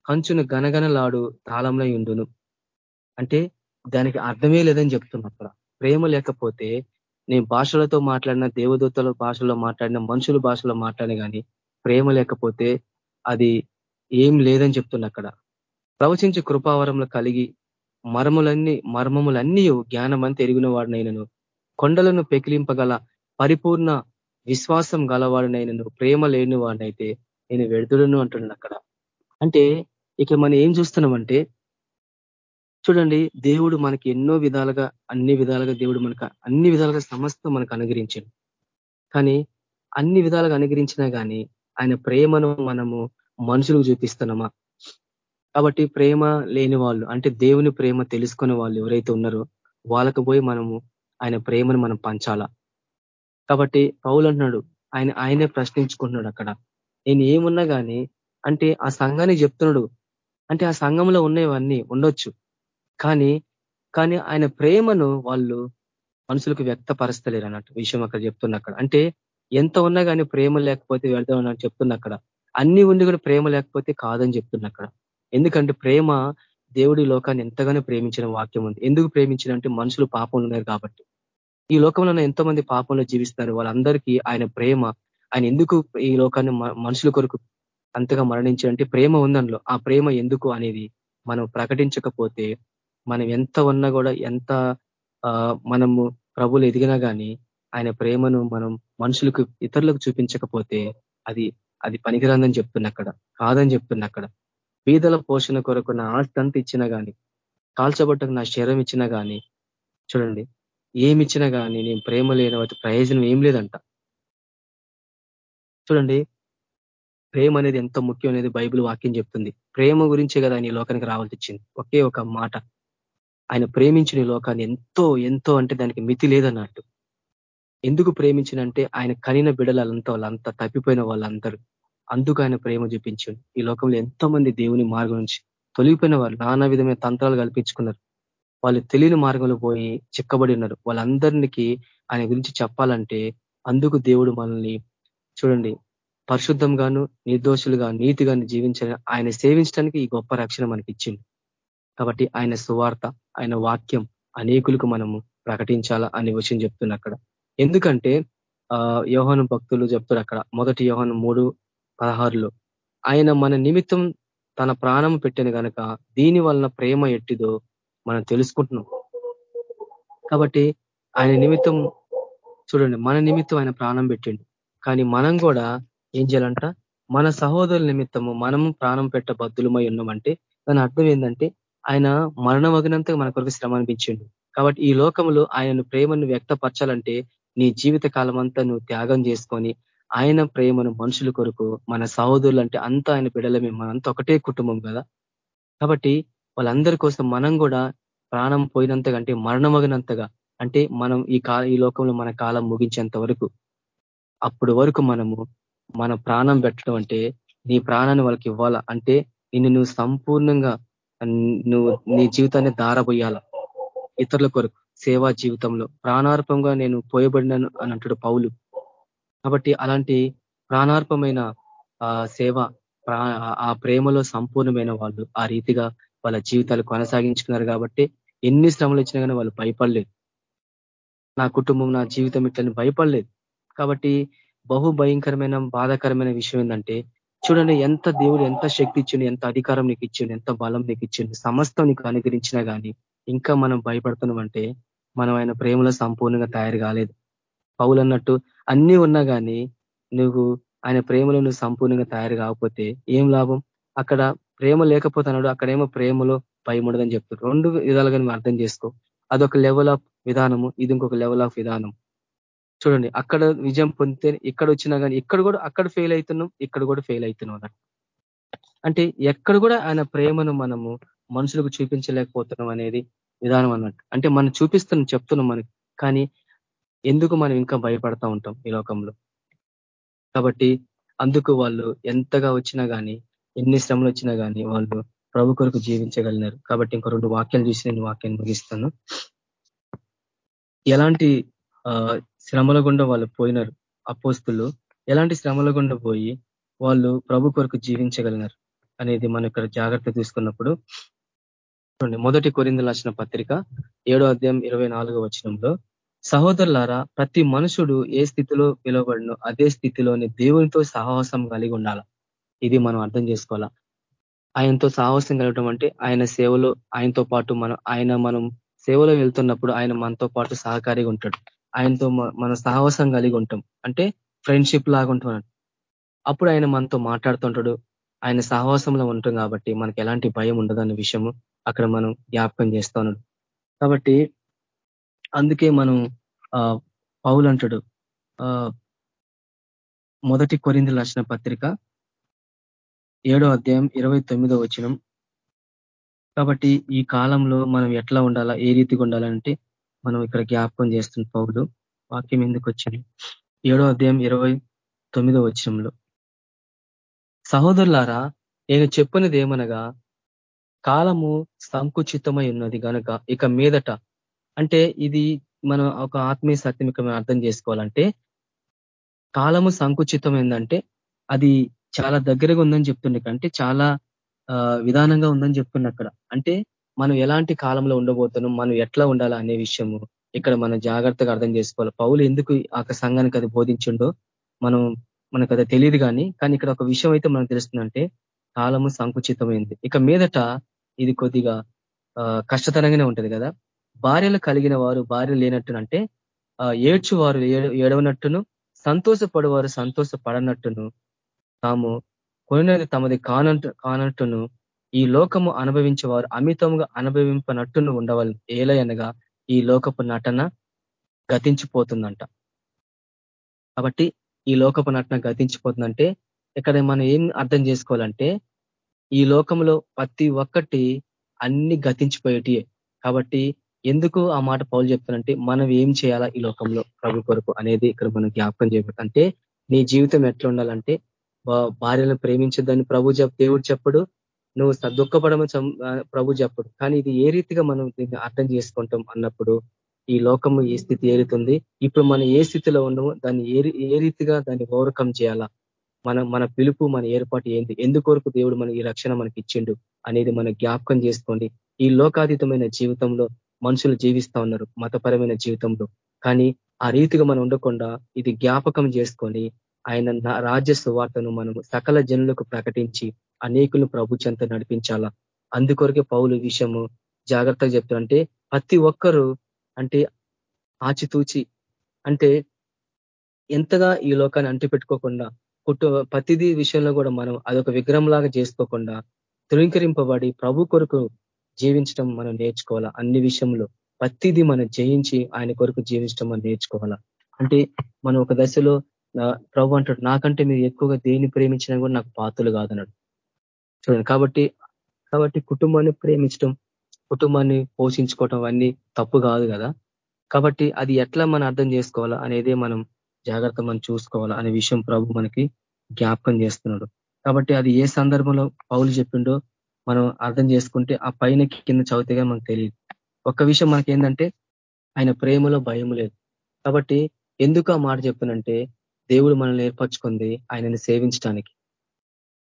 కంచును గనగనలాడు తాళంలో ఉండును. అంటే దానికి అర్థమే లేదని చెప్తున్నా అక్కడ. ప్రేమ లేకపోతే నేను భాషలతో మాట్లాడిన దేవదూతల భాషలో మాట్లాడిన మనుషుల భాషలో మాట్లాడిన కానీ ప్రేమ లేకపోతే అది ఏం లేదని చెప్తున్నా అక్కడ. ప్రవచించి కృపావరంలో కలిగి మర్మలన్నీ మర్మములన్నీ జ్ఞానమంతా ఎరిగిన వాడినైనను కొండలను పెకిలింపగల పరిపూర్ణ విశ్వాసం గలవాడినైనను ప్రేమ లేని వాడినైతే నేను వెడుతుడను అంటున్నాను అక్కడ. అంటే ఇక మనం ఏం చూస్తున్నామంటే చూడండి దేవుడు మనకి ఎన్నో విధాలుగా అన్ని విధాలుగా దేవుడు మనకు అన్ని విధాలుగా సమస్తం మనకు అనుగ్రహించాడు. కానీ అన్ని విధాలుగా అనుగ్రహించినా కానీ ఆయన ప్రేమను మనము మనుషులకు చూపిస్తున్నామా? కాబట్టి ప్రేమ లేని వాళ్ళు అంటే దేవుని ప్రేమ తెలుసుకునే వాళ్ళు ఎవరైతే ఉన్నారో వాళ్ళకు పోయి మనము ఆయన ప్రేమను మనం పంచాలా? కాబట్టి పౌలు అంటున్నాడు ఆయన ఆయనే ప్రశ్నించుకుంటున్నాడు అక్కడ. నేను ఏమున్నా కానీ అంటే ఆ సంఘాన్ని చెప్తున్నాడు అంటే ఆ సంఘంలో ఉన్నవన్నీ ఉండొచ్చు. కానీ కానీ ఆయన ప్రేమను వాళ్ళు మనుషులకు వ్యక్తపరస్తలేరు అన్నట్టు విషయం అక్కడ చెప్తున్న అక్కడ. అంటే ఎంత ఉన్నా కానీ ప్రేమ లేకపోతే వెళ్తాం అన్నట్టు చెప్తున్న అక్కడ. అన్ని ఉండి కూడా ప్రేమ లేకపోతే కాదని చెప్తున్న అక్కడ. ఎందుకంటే ప్రేమ దేవుడి లోకాన్ని ఎంతగానో ప్రేమించిన వాక్యం ఉంది. ఎందుకు ప్రేమించినంటే మనుషులు పాపం ఉన్నారు కాబట్టి. ఈ లోకంలో ఎంతో మంది పాపంలో జీవిస్తారు. వాళ్ళందరికీ ఆయన ప్రేమ ఆయన ఎందుకు ఈ లోకాన్ని మనుషుల కొరకు అంతగా మరణించారంటే ప్రేమ ఉందనిలో ఆ ప్రేమ ఎందుకు అనేది మనం ప్రకటించకపోతే మనం ఎంత ఉన్నా కూడా ఎంత మనము ప్రభులు ఎదిగినా కానీ ఆయన ప్రేమను మనం మనుషులకు ఇతరులకు చూపించకపోతే అది అది పనికిరాందని చెప్తున్నా అక్కడ కాదని చెప్తున్నా అక్కడ బీదల పోషణ కొరకు నా ఆస్తి అంత ఇచ్చినా కానీ కాల్చబట్టకు నా శరీరం ఇచ్చినా కానీ చూడండి ఏమిచ్చినా కానీ నేను ప్రేమ లేని వాటి ప్రయోజనం ఏం లేదంట. చూడండి ప్రేమ అనేది ఎంత ముఖ్యం అనేది బైబిల్ వాక్యం చెప్తుంది. ప్రేమ గురించే కదా ఆయన ఈ లోకానికి రావాల్సి వచ్చింది. ఒకే ఒక మాట. ఆయన ప్రేమించిన లోకాన్ని ఎంతో ఎంతో అంటే దానికి మితి లేదన్నట్టు. ఎందుకు ప్రేమించినంటే ఆయన కనిన బిడలంతా వాళ్ళంతా తప్పిపోయిన వాళ్ళందరూ అందుకు ఆయన ప్రేమ చూపించండి. ఈ లోకంలో ఎంతో మంది దేవుని మార్గం నుంచి తొలిగిపోయిన వారు నానా విధమైన తంత్రాలు కల్పించుకున్నారు. వాళ్ళు తెలియని మార్గంలో పోయి చిక్కబడి ఉన్నారు. వాళ్ళందరికీ ఆయన గురించి చెప్పాలంటే అందుకు దేవుడు మనల్ని చూడండి పరిశుద్ధంగాను నిర్దోషులుగా నీతిగాను జీవించిన ఆయన సేవించడానికి ఈ గొప్ప రక్షణ మనకి ఇచ్చింది కాబట్టి ఆయన సువార్త ఆయన వాక్యం అనేకులకు మనము ప్రకటించాలా అనే విషయం చెప్తున్నా అక్కడ. ఎందుకంటే ఆ యోహను భక్తులు చెప్తారు అక్కడ మొదటి యోహను మూడు పదహారులో ఆయన మన నిమిత్తం తన ప్రాణం పెట్టిన కనుక దీని వలన ప్రేమ ఎట్టిదో మనం తెలుసుకుంటున్నాం. కాబట్టి ఆయన నిమిత్తం చూడండి మన నిమిత్తం ఆయన ప్రాణం పెట్టిండు. కానీ మనం కూడా ఏం చేయాలంట మన సహోదరుల నిమిత్తము మనము ప్రాణం పెట్ట బద్దులమై ఉన్నామంటే దాని అర్థం ఏంటంటే ఆయన మరణమగినంతగా మన కొరకు శ్రమ అనిపించిండు. కాబట్టి ఈ లోకంలో ఆయనను ప్రేమను వ్యక్తపరచాలంటే నీ జీవిత కాలం అంతా నువ్వు త్యాగం చేసుకొని ఆయన ప్రేమను మనుషుల కొరకు మన సహోదరులు అంటే అంతా ఆయన బిడలమే మనంతా ఒకటే కుటుంబం కదా. కాబట్టి వాళ్ళందరి కోసం మనం కూడా ప్రాణం పోయినంతగా అంటే మరణమగినంతగా అంటే మనం ఈ ఈ లోకంలో మన కాలం ముగించేంత వరకు అప్పుడు వరకు మనము మన ప్రాణం పెట్టడం అంటే నీ ప్రాణాన్ని వాళ్ళకి ఇవ్వాలా? అంటే నిన్ను నువ్వు సంపూర్ణంగా నువ్వు నీ జీవితాన్ని దారబోయాల? ఇతరుల కొరకు సేవా జీవితంలో. ప్రాణార్పంగా నేను పోయబడినాను అని అంటాడు పౌలు. కాబట్టి అలాంటి ప్రాణార్పమైన సేవ ఆ ప్రేమలో సంపూర్ణమైన వాళ్ళు ఆ రీతిగా వాళ్ళ జీవితాలు కొనసాగించుకున్నారు కాబట్టి ఎన్ని శ్రమలు ఇచ్చినా కానీ వాళ్ళు భయపడలేదు. నా కుటుంబం నా జీవితం ఇట్లని భయపడలేదు. కాబట్టి బహు భయంకరమైన బాధాకరమైన విషయం ఏంటంటే చూడండి ఎంత దేవుడు ఎంత శక్తి ఇచ్చిండు ఎంత అధికారం నీకు ఇచ్చిండు ఎంత బలం నీకు ఇచ్చిండు సమస్తం నీకు అనుగ్రహించినా కానీ ఇంకా మనం భయపడుతున్నామంటే మనం ఆయన ప్రేమలో సంపూర్ణంగా తయారు కాలేదు. పౌలు అన్నట్టు అన్నీ ఉన్నా కానీ నువ్వు ఆయన ప్రేమలో నువ్వు సంపూర్ణంగా తయారు కాకపోతే ఏం లాభం? అక్కడ ప్రేమ లేకపోతే అన్నాడు అక్కడేమో ప్రేమలో భయం ఉండదని చెప్తారు. రెండు విధాలుగా నువ్వు అర్థం చేసుకో. అదొక లెవెల్ ఆఫ్ విధానము ఇది ఇంకొక లెవెల్ ఆఫ్ విధానం. చూడండి అక్కడ విజయం పొందితే ఇక్కడ వచ్చినా కానీ ఇక్కడ కూడా అక్కడ ఫెయిల్ అవుతున్నాం ఇక్కడ కూడా ఫెయిల్ అవుతున్నాం అంటే ఎక్కడ కూడా ఆయన ప్రేమను మనము మనుషులకు చూపించలేకపోతున్నాం అనేది విధానం అన్నట్టు. అంటే మనం చూపిస్తున్నాం చెప్తున్నాం మనకి కానీ ఎందుకు మనం ఇంకా భయపడతా ఉంటాం ఈ లోకంలో? కాబట్టి అందుకు వాళ్ళు ఎంతగా వచ్చినా కానీ ఎన్ని శ్రమలు వచ్చినా కానీ వాళ్ళు ప్రభు కొరకు జీవించగలిగినారు. కాబట్టి ఇంకో రెండు వాక్యాలు చూసి నేను వాక్యాన్ని ముగిస్తాను. ఎలాంటి శ్రమల గుండా వాళ్ళు పోయినారు అపోస్తులు? ఎలాంటి శ్రమల గుండా పోయి వాళ్ళు ప్రభు కొరకు జీవించగలిగినారు అనేది మనం ఇక్కడ జాగ్రత్త తీసుకున్నప్పుడు మొదటి కొరిందులు రాసిన పత్రిక ఏడో అధ్యాయం ఇరవై నాలుగో వచనంలో సహోదరులారా ప్రతి మనుషుడు ఏ స్థితిలో పిలువబడినో అదే స్థితిలోని దేవునితో సహవాసం కలిగి ఉండాల. ఇది మనం అర్థం చేసుకోవాలా? ఆయనతో సాహసం కలగటం అంటే ఆయన సేవలో ఆయనతో పాటు మనం ఆయన మనం సేవలో వెళ్తున్నప్పుడు ఆయన మనతో పాటు సహకారిగా ఉంటాడు. ఆయనతో మన సాహసం కలిగి ఉంటాం. అంటే ఫ్రెండ్షిప్ లాగా ఉంటున్నాడు అప్పుడు ఆయన మనతో మాట్లాడుతుంటాడు. ఆయన సహవాసంలో ఉంటాం కాబట్టి మనకి ఎలాంటి భయం ఉండదన్న విషయము అక్కడ మనం జ్ఞాపకం చేస్తున్నాడు కాబట్టి అందుకే మనం పౌలు అంటాడు. మొదటి కొరింది రాసిన పత్రిక ఏడో అధ్యాయం ఇరవై తొమ్మిదో వచనం. కాబట్టి ఈ కాలంలో మనం ఎట్లా ఉండాలా ఏ రీతిగా ఉండాలంటే మనం ఇక్కడ జ్ఞాపకం చేస్తున్న పౌరుడు వాక్యం ఎందుకు వచ్చింది? ఏడో అధ్యాయం ఇరవై తొమ్మిదో వచనంలో. సహోదరులారా నేను చెప్పినది ఏమనగా కాలము సంకుచితమై ఉన్నది కనుక ఇక మీదట అంటే ఇది మనం ఒక ఆత్మీయ సత్యం ఇక అర్థం చేసుకోవాలంటే కాలము సంకుచితం ఏంటంటే అది చాలా దగ్గరగా ఉందని చెప్తుండే. అంటే చాలా విధానంగా ఉందని చెప్తున్నా అక్కడ. అంటే మనం ఎలాంటి కాలంలో ఉండబోతున్నాం మనం ఎట్లా ఉండాలా అనే విషయము ఇక్కడ మనం జాగ్రత్తగా అర్థం చేసుకోవాలి. పౌలు ఎందుకు ఆ సంఘానికి అది బోధించిండో మనం మనకు అది తెలియదు కానీ కానీ ఇక్కడ ఒక విషయం అయితే మనకు తెలుస్తుందంటే కాలము సంకుచితమైంది. ఇక మీదట ఇది కొద్దిగా కష్టతరంగానే ఉంటుంది కదా. భార్యలు కలిగిన వారు భార్య లేనట్టునంటే ఏడ్చు వారు ఏడవనట్టును సంతోషపడేవారు సంతోషపడనట్టును తాము కొనినది తమది కానంటు కానట్టును ఈ లోకము అనుభవించే వారు అమితముగా అనుభవింపనట్టును ఉండవాలి ఏలయనగా ఈ లోకపు నటన గతించిపోతుందంట. కాబట్టి ఈ లోకపు నటన గతించిపోతుందంటే ఇక్కడ మనం ఏం అర్థం చేసుకోవాలంటే ఈ లోకంలో ప్రతి ఒక్కటి అన్ని గతించిపోయేటియే. కాబట్టి ఎందుకు ఆ మాట పౌలు చెప్తానంటే మనం ఏం చేయాలా ఈ లోకంలో ప్రభు కొరకు అనేది ఇక్కడ మనం జ్ఞాపకం చేయబట్టి అంటే నీ జీవితం ఎట్లా ఉండాలంటే భార్యను ప్రేమించద్దని ప్రభు చెప్ దేవుడు చెప్పడు. నువ్వు దుఃఖపడమని ప్రభు చెప్పడు. కానీ ఇది ఏ రీతిగా మనం దీన్ని అర్థం చేసుకుంటాం అన్నప్పుడు ఈ లోకము ఏ స్థితి ఏరుతుంది ఇప్పుడు మనం ఏ స్థితిలో ఉన్నామో దాన్ని ఏ ఏ రీతిగా దాన్ని ఓవర్కమ్ చేయాలా? మన మన పిలుపు మన ఏర్పాటు ఏంది? ఎందుకొరకు దేవుడు మన ఈ రక్షణ మనకి ఇచ్చిండు అనేది మన జ్ఞాపకం చేసుకోండి. ఈ లోకాతీతమైన జీవితంలో మనుషులు జీవిస్తా ఉన్నారు మతపరమైన జీవితంలో. కానీ ఆ రీతిగా మనం ఉండకుండా ఇది జ్ఞాపకం చేసుకొని ఆయన రాజ్య సువార్తను మనం సకల జనులకు ప్రకటించి అనేకులను ప్రభు చెంత నడిపించాలా? అందుకొరకే పౌలు విషయము జాగ్రత్తగా చెప్తారంటే ప్రతి ఒక్కరూ అంటే ఆచితూచి అంటే ఎంతగా ఈ లోకాన్ని అంటిపెట్టుకోకుండా కుటుంబ ప్రతిదీ విషయంలో కూడా మనం అదొక విగ్రహం లాగా చేసుకోకుండా ధృవీకరింపబడి ప్రభు కొరకు జీవించడం మనం నేర్చుకోవాలా? అన్ని విషయంలో ప్రతిదీ మనం జయించి ఆయన కొరకు జీవించడం మనం నేర్చుకోవాలా? అంటే మనం ఒక దశలో ప్రభు అంటాడు నాకంటే మీరు ఎక్కువగా దేన్ని ప్రేమించినా కూడా నాకు పాత్రలు కాదన్నాడు. చూడండి కాబట్టి కాబట్టి కుటుంబాన్ని ప్రేమించడం కుటుంబాన్ని పోషించుకోవటం అన్నీ తప్పు కాదు కదా. కాబట్టి అది ఎట్లా మనం అర్థం చేసుకోవాలా అనేది మనం జాగ్రత్త మనం చూసుకోవాలా అనే విషయం ప్రభు మనకి జ్ఞాపకం చేస్తున్నాడు. కాబట్టి అది ఏ సందర్భంలో పౌలు చెప్పిండో మనం అర్థం చేసుకుంటే ఆ పైన కింద చదివితేగా మనకు తెలియదు. ఒక్క విషయం మనకి ఏంటంటే ఆయన ప్రేమలో భయం లేదు. కాబట్టి ఎందుకు ఆ మాట చెప్తున్నంటే దేవుడు మనల్ని ఏర్పరచుకుంది ఆయనని సేవించడానికి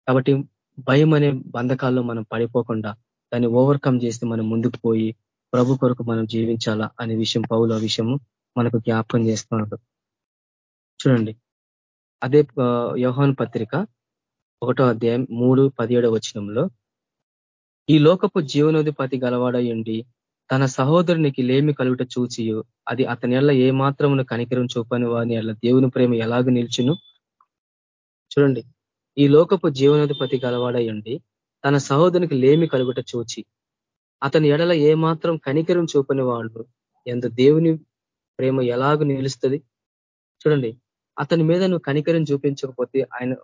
కాబట్టి భయం అనే బంధకాల్లో మనం పడిపోకుండా దాన్ని ఓవర్కమ్ చేసి మనం ముందుకు పోయి ప్రభు కొరకు మనం జీవించాలా అనే విషయం పౌలు ఆ విషయము మనకు జ్ఞాపకం చేస్తున్నాడు. చూడండి. అదే యోహాన్ పత్రిక ఒకటో అధ్యాయం మూడు పదిహేడో వచనంలో ఈ లోకపు జీవనోధిపతి గలవాడయుండి తన సహోదరునికి లేమి కలుగుట చూచియు. అది అతని ఎల్ల ఏ మాత్రమును కనికరం చూపని వాని అలా దేవుని ప్రేమ ఎలాగ నిల్చును? చూడండి. ఈ లోకపు జీవనాధిపతి గలవాడయండి తన సహోదరునికి లేమి కలుగుట చూచి అతని ఎడల ఏ మాత్రం కనికరం చూపని వాడు ఎంత దేవుని ప్రేమ ఎలాగ నిలుస్తుంది? చూడండి. అతని మీద నువ్వు కనికరం చూపించకపోతే ఆయన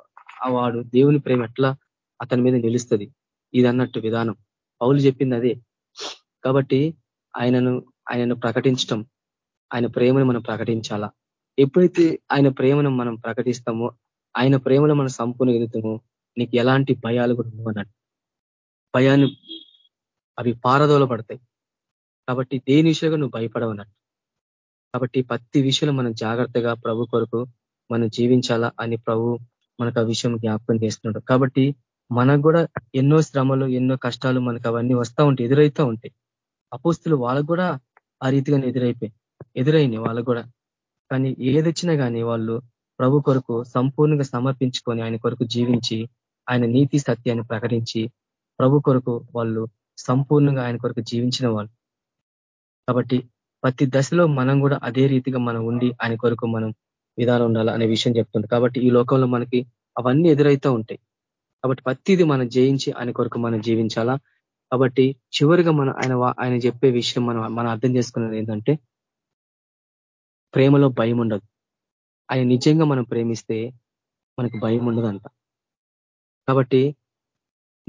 వాడు దేవుని ప్రేమ ఎట్లా అతని మీద నిలుస్తుంది? ఇది అన్నట్టు విధానం. పౌలు చెప్పింది అదే. కాబట్టి ఆయనను ఆయనను ప్రకటించటం ఆయన ప్రేమను మనం ప్రకటించాలా? ఎప్పుడైతే ఆయన ప్రేమను మనం ప్రకటిస్తామో ఆయన ప్రేమను మనం సంపూర్ణ ఎదుగుతామో నీకు ఎలాంటి భయాలు కూడా ఉండవన్నట్టు భయాన్ని అవి పారదోల పడతాయి. కాబట్టి దేని విషయంలో నువ్వు భయపడవన్నట్టు కాబట్టి ప్రతి విషయంలో మనం జాగ్రత్తగా ప్రభు కొరకు మనం జీవించాలా అని ప్రభు మనకు ఆ విషయం జ్ఞాపకం చేస్తున్నాడు. కాబట్టి మనకు కూడా ఎన్నో శ్రమలు ఎన్నో కష్టాలు మనకు అవన్నీ వస్తూ ఉంటాయి ఎదురవుతూ ఉంటాయి. అపోస్తులు వాళ్ళకు కూడా ఆ రీతిగానే ఎదురైపోయి ఎదురైనాయి వాళ్ళకు కూడా. కానీ ఏదొచ్చినా కానీ వాళ్ళు ప్రభు కొరకు సంపూర్ణంగా సమర్పించుకొని ఆయన కొరకు జీవించి ఆయన నీతి సత్యాన్ని ప్రకటించి ప్రభు కొరకు వాళ్ళు సంపూర్ణంగా ఆయన కొరకు జీవించిన వాళ్ళు. కాబట్టి ప్రతి దశలో మనం కూడా అదే రీతిగా మనం ఉండి ఆయన కొరకు మనం విధానం ఉండాలి అనే విషయం చెప్తుంది కాబట్టి ఈ లోకంలో మనకి అవన్నీ ఎదురైతూ ఉంటాయి. కాబట్టి ప్రతిది మనం జయించి ఆయన కొరకు మనం జీవించాలా? కాబట్టి చివరిగా మన ఆయన ఆయన చెప్పే విషయం మనం మనం అర్థం చేసుకున్నది ఏంటంటే ప్రేమలో భయం ఉండదు. ఆయన నిజంగా మనం ప్రేమిస్తే మనకు భయం ఉండదంట. కాబట్టి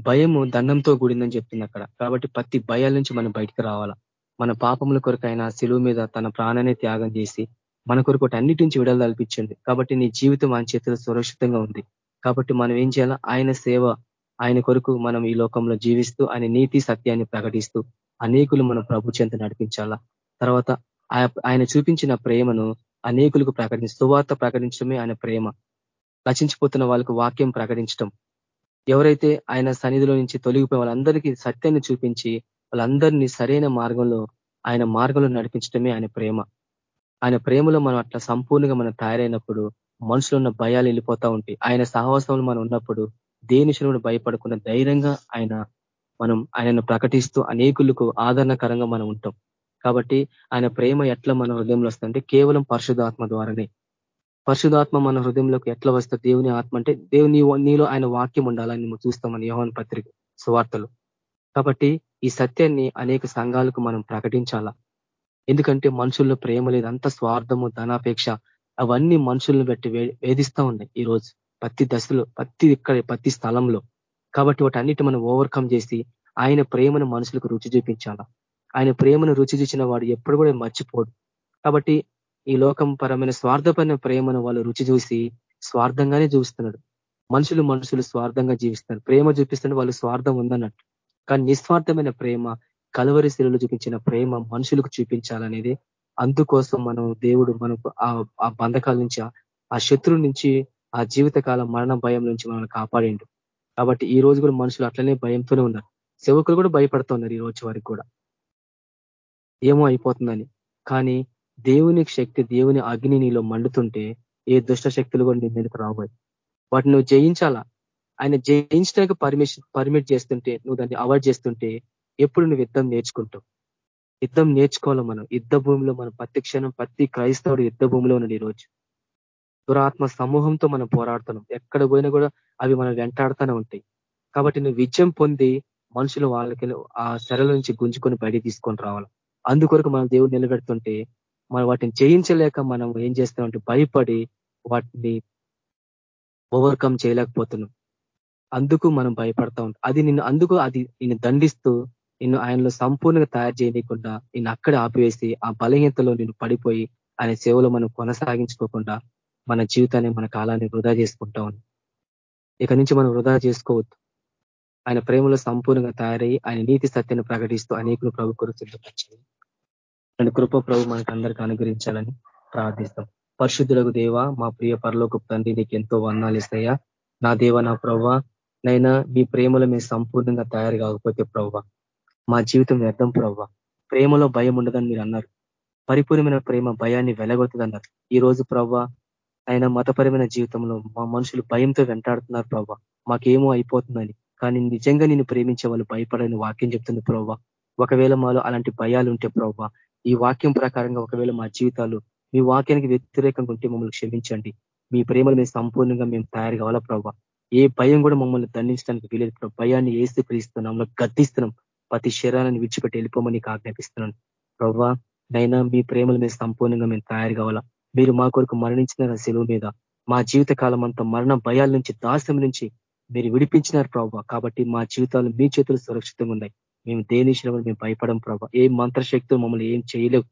భయము దండంతో కూడిందని చెప్తుంది అక్కడ. కాబట్టి ప్రతి భయాల నుంచి మనం బయటకు రావాలా. మన పాపముల కొరకైనా సెలువు శిలువు మీద తన ప్రాణాన్ని త్యాగం చేసి మన కొరకు అన్నిటి నుంచి విడుదల కల్పించండి. కాబట్టి నీ జీవితం ఆయన చేతిలో సురక్షితంగా ఉంది. కాబట్టి మనం ఏం చేయాలా? ఆయన సేవ ఆయన కొరకు మనం ఈ లోకంలో జీవిస్తూ ఆయన నీతి సత్యాన్ని ప్రకటిస్తూ అనేకులు మన ప్రభు చెంత నడిపించాలా? తర్వాత ఆయన చూపించిన ప్రేమను అనేకులకు ప్రకటించ సువార్త ప్రకటించడమే ఆయన ప్రేమ. రచించిపోతున్న వాళ్ళకు వాక్యం ప్రకటించడం ఎవరైతే ఆయన సన్నిధిలో నుంచి తొలగిపోయి వాళ్ళందరికీ సత్యాన్ని చూపించి వాళ్ళందరినీ సరైన మార్గంలో ఆయన మార్గంలో నడిపించడమే ఆయన ప్రేమ. ఆయన ప్రేమలో మనం అట్లా సంపూర్ణంగా మనం తయారైనప్పుడు మనుషులు ఉన్న భయాలు వెళ్ళిపోతా ఉంటాయి. ఆయన సహవాసంలో మనం ఉన్నప్పుడు దేని కూడా భయపడకుండా ధైర్యంగా ఆయన మనం ఆయనను ప్రకటిస్తూ అనేకులకు ఆదరణకరంగా మనం ఉంటాం. కాబట్టి ఆయన ప్రేమ ఎట్లా మన హృదయంలో వస్తుందంటే కేవలం పరిశుధాత్మ ద్వారానే. పరిశుధాత్మ మన హృదయంలోకి ఎట్లా వస్తే దేవుని ఆత్మ అంటే దేవుని నీలో ఆయన వాక్యం ఉండాలని చూస్తామని యోహన్ పత్రిక సువార్తలు. కాబట్టి ఈ సత్యాన్ని అనేక సంఘాలకు మనం ప్రకటించాలా? ఎందుకంటే మనుషుల్లో ప్రేమ లేదు అంత స్వార్థము ధనాపేక్ష అవన్నీ మనుషులను బట్టి వేధిస్తూ ఉన్నాయి ఈరోజు. ప్రతి దశలో ప్రతి ఇక్కడ ప్రతి స్థలంలో. కాబట్టి వాటన్నిటి మనం ఓవర్కమ్ చేసి ఆయన ప్రేమను మనుషులకు రుచి చూపించాలా? ఆయన ప్రేమను రుచి చూసిన వాడు ఎప్పుడు కూడా మర్చిపోడు. కాబట్టి ఈ లోకం పరమైన స్వార్థపరమైన ప్రేమను వాళ్ళు రుచి చూసి స్వార్థంగానే చూపిస్తున్నాడు మనుషులు మనుషులు స్వార్థంగా జీవిస్తారు ప్రేమ చూపిస్తుంటే వాళ్ళు స్వార్థం ఉందన్నట్టు. కానీ నిస్వార్థమైన ప్రేమ కలువరి శిలలో చూపించిన ప్రేమ మనుషులకు చూపించాలనేది. అందుకోసం మనం దేవుడు మనకు ఆ బంధకాల నుంచి ఆ శత్రువు నుంచి ఆ జీవితకాల మరణ భయం నుంచి మనల్ని కాపాడిండు. కాబట్టి ఈ రోజు కూడా మనుషులు అట్లనే భయంతోనే ఉన్నారు. సేవకులు కూడా భయపడుతున్నారు ఈ రోజు వరకు కూడా. ఏమో అయిపోతుందని. కానీ దేవుని శక్తి దేవుని అగ్ని నీలో మండుతుంటే ఏ దుష్ట శక్తులు కూడా నీ మీదకి రాబోయే. వాటిని నువ్వు జయించాలా? ఆయన జయించడానికి పర్మిషన్ పర్మిట్ చేస్తుంటే నువ్వు దాన్ని అవాయిడ్ చేస్తుంటే ఎప్పుడు నువ్వు యుద్ధం నేర్చుకుంటావు? యుద్ధం నేర్చుకోవాలి మనం? యుద్ధ భూమిలో మనం ప్రతి క్షణం ప్రతి క్రైస్తవుడు యుద్ధ భూమిలో ఉన్నాడు ఈరోజు దురాత్మ సమూహంతో మనం పోరాడుతున్నాం. ఎక్కడ పోయినా కూడా అవి మనం వెంటాడుతూనే ఉంటాయి. కాబట్టి నువ్వు విజయం పొంది మనుషులు వాళ్ళకి ఆ శరల నుంచి గుంజుకొని బయట తీసుకొని రావాలి. అందుకొరకు మనం దేవుడు నిలబెడుతుంటే మనం వాటిని జయించలేక మనం ఏం చేస్తామంటే భయపడి వాటిని ఓవర్కమ్ చేయలేకపోతున్నాం. అందుకు మనం భయపడతా ఉంటాం. అది నిన్ను అందుకు అది నిన్ను దండిస్తూ నిన్ను ఆయనలో సంపూర్ణంగా తయారు చేయనీయకుండా నిన్ను అక్కడే ఆపివేసి ఆ బలహీనతలో నిన్ను పడిపోయి ఆయన సేవలో మనం కొనసాగించుకోకుండా మన జీవితాన్ని మన కాలాన్ని వృధా చేసుకుంటా ఉన్నాం ఇక నుంచి మనం వృధా చేసుకోవద్దు. ఆయన ప్రేమలో సంపూర్ణంగా తయారయ్యి ఆయన నీతి సత్యాన్ని ప్రకటిస్తూ అనేకులు ప్రభు కొరకు సిద్ధపరచాలి ఆయన కృప ప్రభు మనకు అందరికీ అనుగ్రహించాలని ప్రార్థిస్తాం. పరిశుద్ధులకు దేవ మా ప్రియ పరలోక తండ్రి నీకు ఎంతో వర్ణాలు ఇస్తాయా. నా దేవ నా ప్రవ్వ నైనా మీ ప్రేమలో మేము సంపూర్ణంగా తయారు కాకపోతే ప్రవ్వ మా జీవితం వ్యర్థం ప్రవ్వ. ప్రేమలో భయం ఉండదని మీరు అన్నారు. పరిపూర్ణమైన ప్రేమ భయాన్ని వెలగొడుతుంది ఈ రోజు ప్రవ్వ ఆయన మతపరమైన జీవితంలో మా మనుషులు భయంతో వెంటాడుతున్నారు ప్రభావ మాకేమో అయిపోతుందని. కానీ నిజంగా నేను ప్రేమించే వాళ్ళు భయపడని వాక్యం చెప్తుంది ప్రభావ ఒకవేళ మాలో అలాంటి భయాలు ఉంటే ప్రభావ ఈ వాక్యం ప్రకారంగా ఒకవేళ మా జీవితాలు మీ వాక్యానికి వ్యతిరేకంగా ఉంటే మమ్మల్ని క్షమించండి. మీ ప్రేమలు మేము సంపూర్ణంగా మేము తయారు కావాలా ప్రభావ ఏ భయం కూడా మమ్మల్ని దండించడానికి వీలేదు భయాన్ని ఏస్తే క్రీస్తున్నాం గద్దిస్తున్నాం. ప్రతి శరీరాన్ని విడిచిపెట్టి వెళ్ళిపోమని ఆజ్ఞాపిస్తున్నాను. ప్రభావ నైనా మీ ప్రేమలు మేము సంపూర్ణంగా మేము తయారు కావాలా? మీరు మా కొరకు మరణించిన సెలవు మీద. మా జీవిత కాలం అంతా మరణ భయాల నుంచి దాస్యం నుంచి మీరు విడిపించినారు ప్రభావ కాబట్టి మా జీవితాలు మీ చేతులు సురక్షితంగా ఉన్నాయి. మేము దేని మేము భయపడం ప్రభావ ఏ మంత్రశక్తులు మమ్మల్ని ఏం చేయలేవు.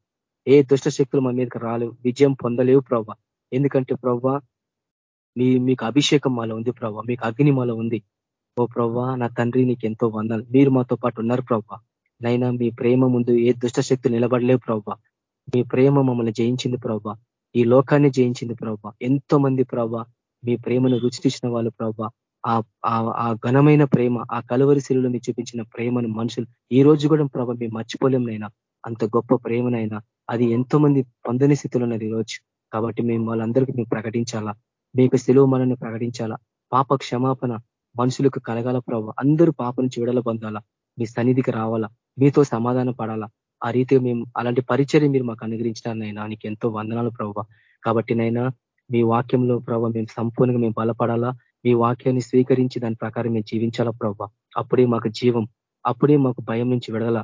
ఏ దుష్ట శక్తులు మా మీదకి రాలేవు. విజయం పొందలేవు ప్రభావ ఎందుకంటే ప్రవ్వా మీ మీకు అభిషేకం మాలో ఉంది ప్రభావ మీకు అగ్ని మాలో ఉంది. ఓ ప్రవ్వా నా తండ్రి నీకు ఎంతో వందాలు మీరు మాతో పాటు ఉన్నారు ప్రవ్వా నైనా మీ ప్రేమ ముందు ఏ దుష్ట శక్తులు నిలబడలేవు ప్రవ్వా మీ ప్రేమ మమ్మల్ని జయించింది ప్రవ్వా ఈ లోకాన్ని జయించింది ప్రభా. ఎంతో మంది మీ ప్రేమను రుచి తీసిన వాళ్ళు ప్రభా. ఆ ఘనమైన ప్రేమ ఆ కలువరి శిలులో మీరు చూపించిన ప్రేమను మనుషులు ఈ రోజు కూడా ప్రభ మేము మర్చిపోలేం నైనా. అంత గొప్ప ప్రేమనైనా అది ఎంతో మంది పొందని స్థితిలో ఉన్నది ఈరోజు కాబట్టి మేము వాళ్ళందరికీ మేము ప్రకటించాలా? మీకు సెలవు మనల్ని ప్రకటించాలా? పాప క్షమాపణ మనుషులకు కలగాల ప్రభావ అందరూ పాప నుంచి విడల పొందాలా? మీ సన్నిధికి రావాలా? మీతో సమాధానం పడాలా? ఆ రీతిగా మేము అలాంటి పరిచర్య మీరు మాకు అనుగ్రహించినారనైనా నీకు ఎంతో వందనాలు ప్రభావ కాబట్టి నైనా మీ వాక్యంలో ప్రభావ మేము సంపూర్ణంగా మేము బలపడాలా? మీ వాక్యాన్ని స్వీకరించి దాని ప్రకారం మేము జీవించాలా ప్రభావ అప్పుడే మాకు జీవం అప్పుడే మాకు భయం నుంచి విడగల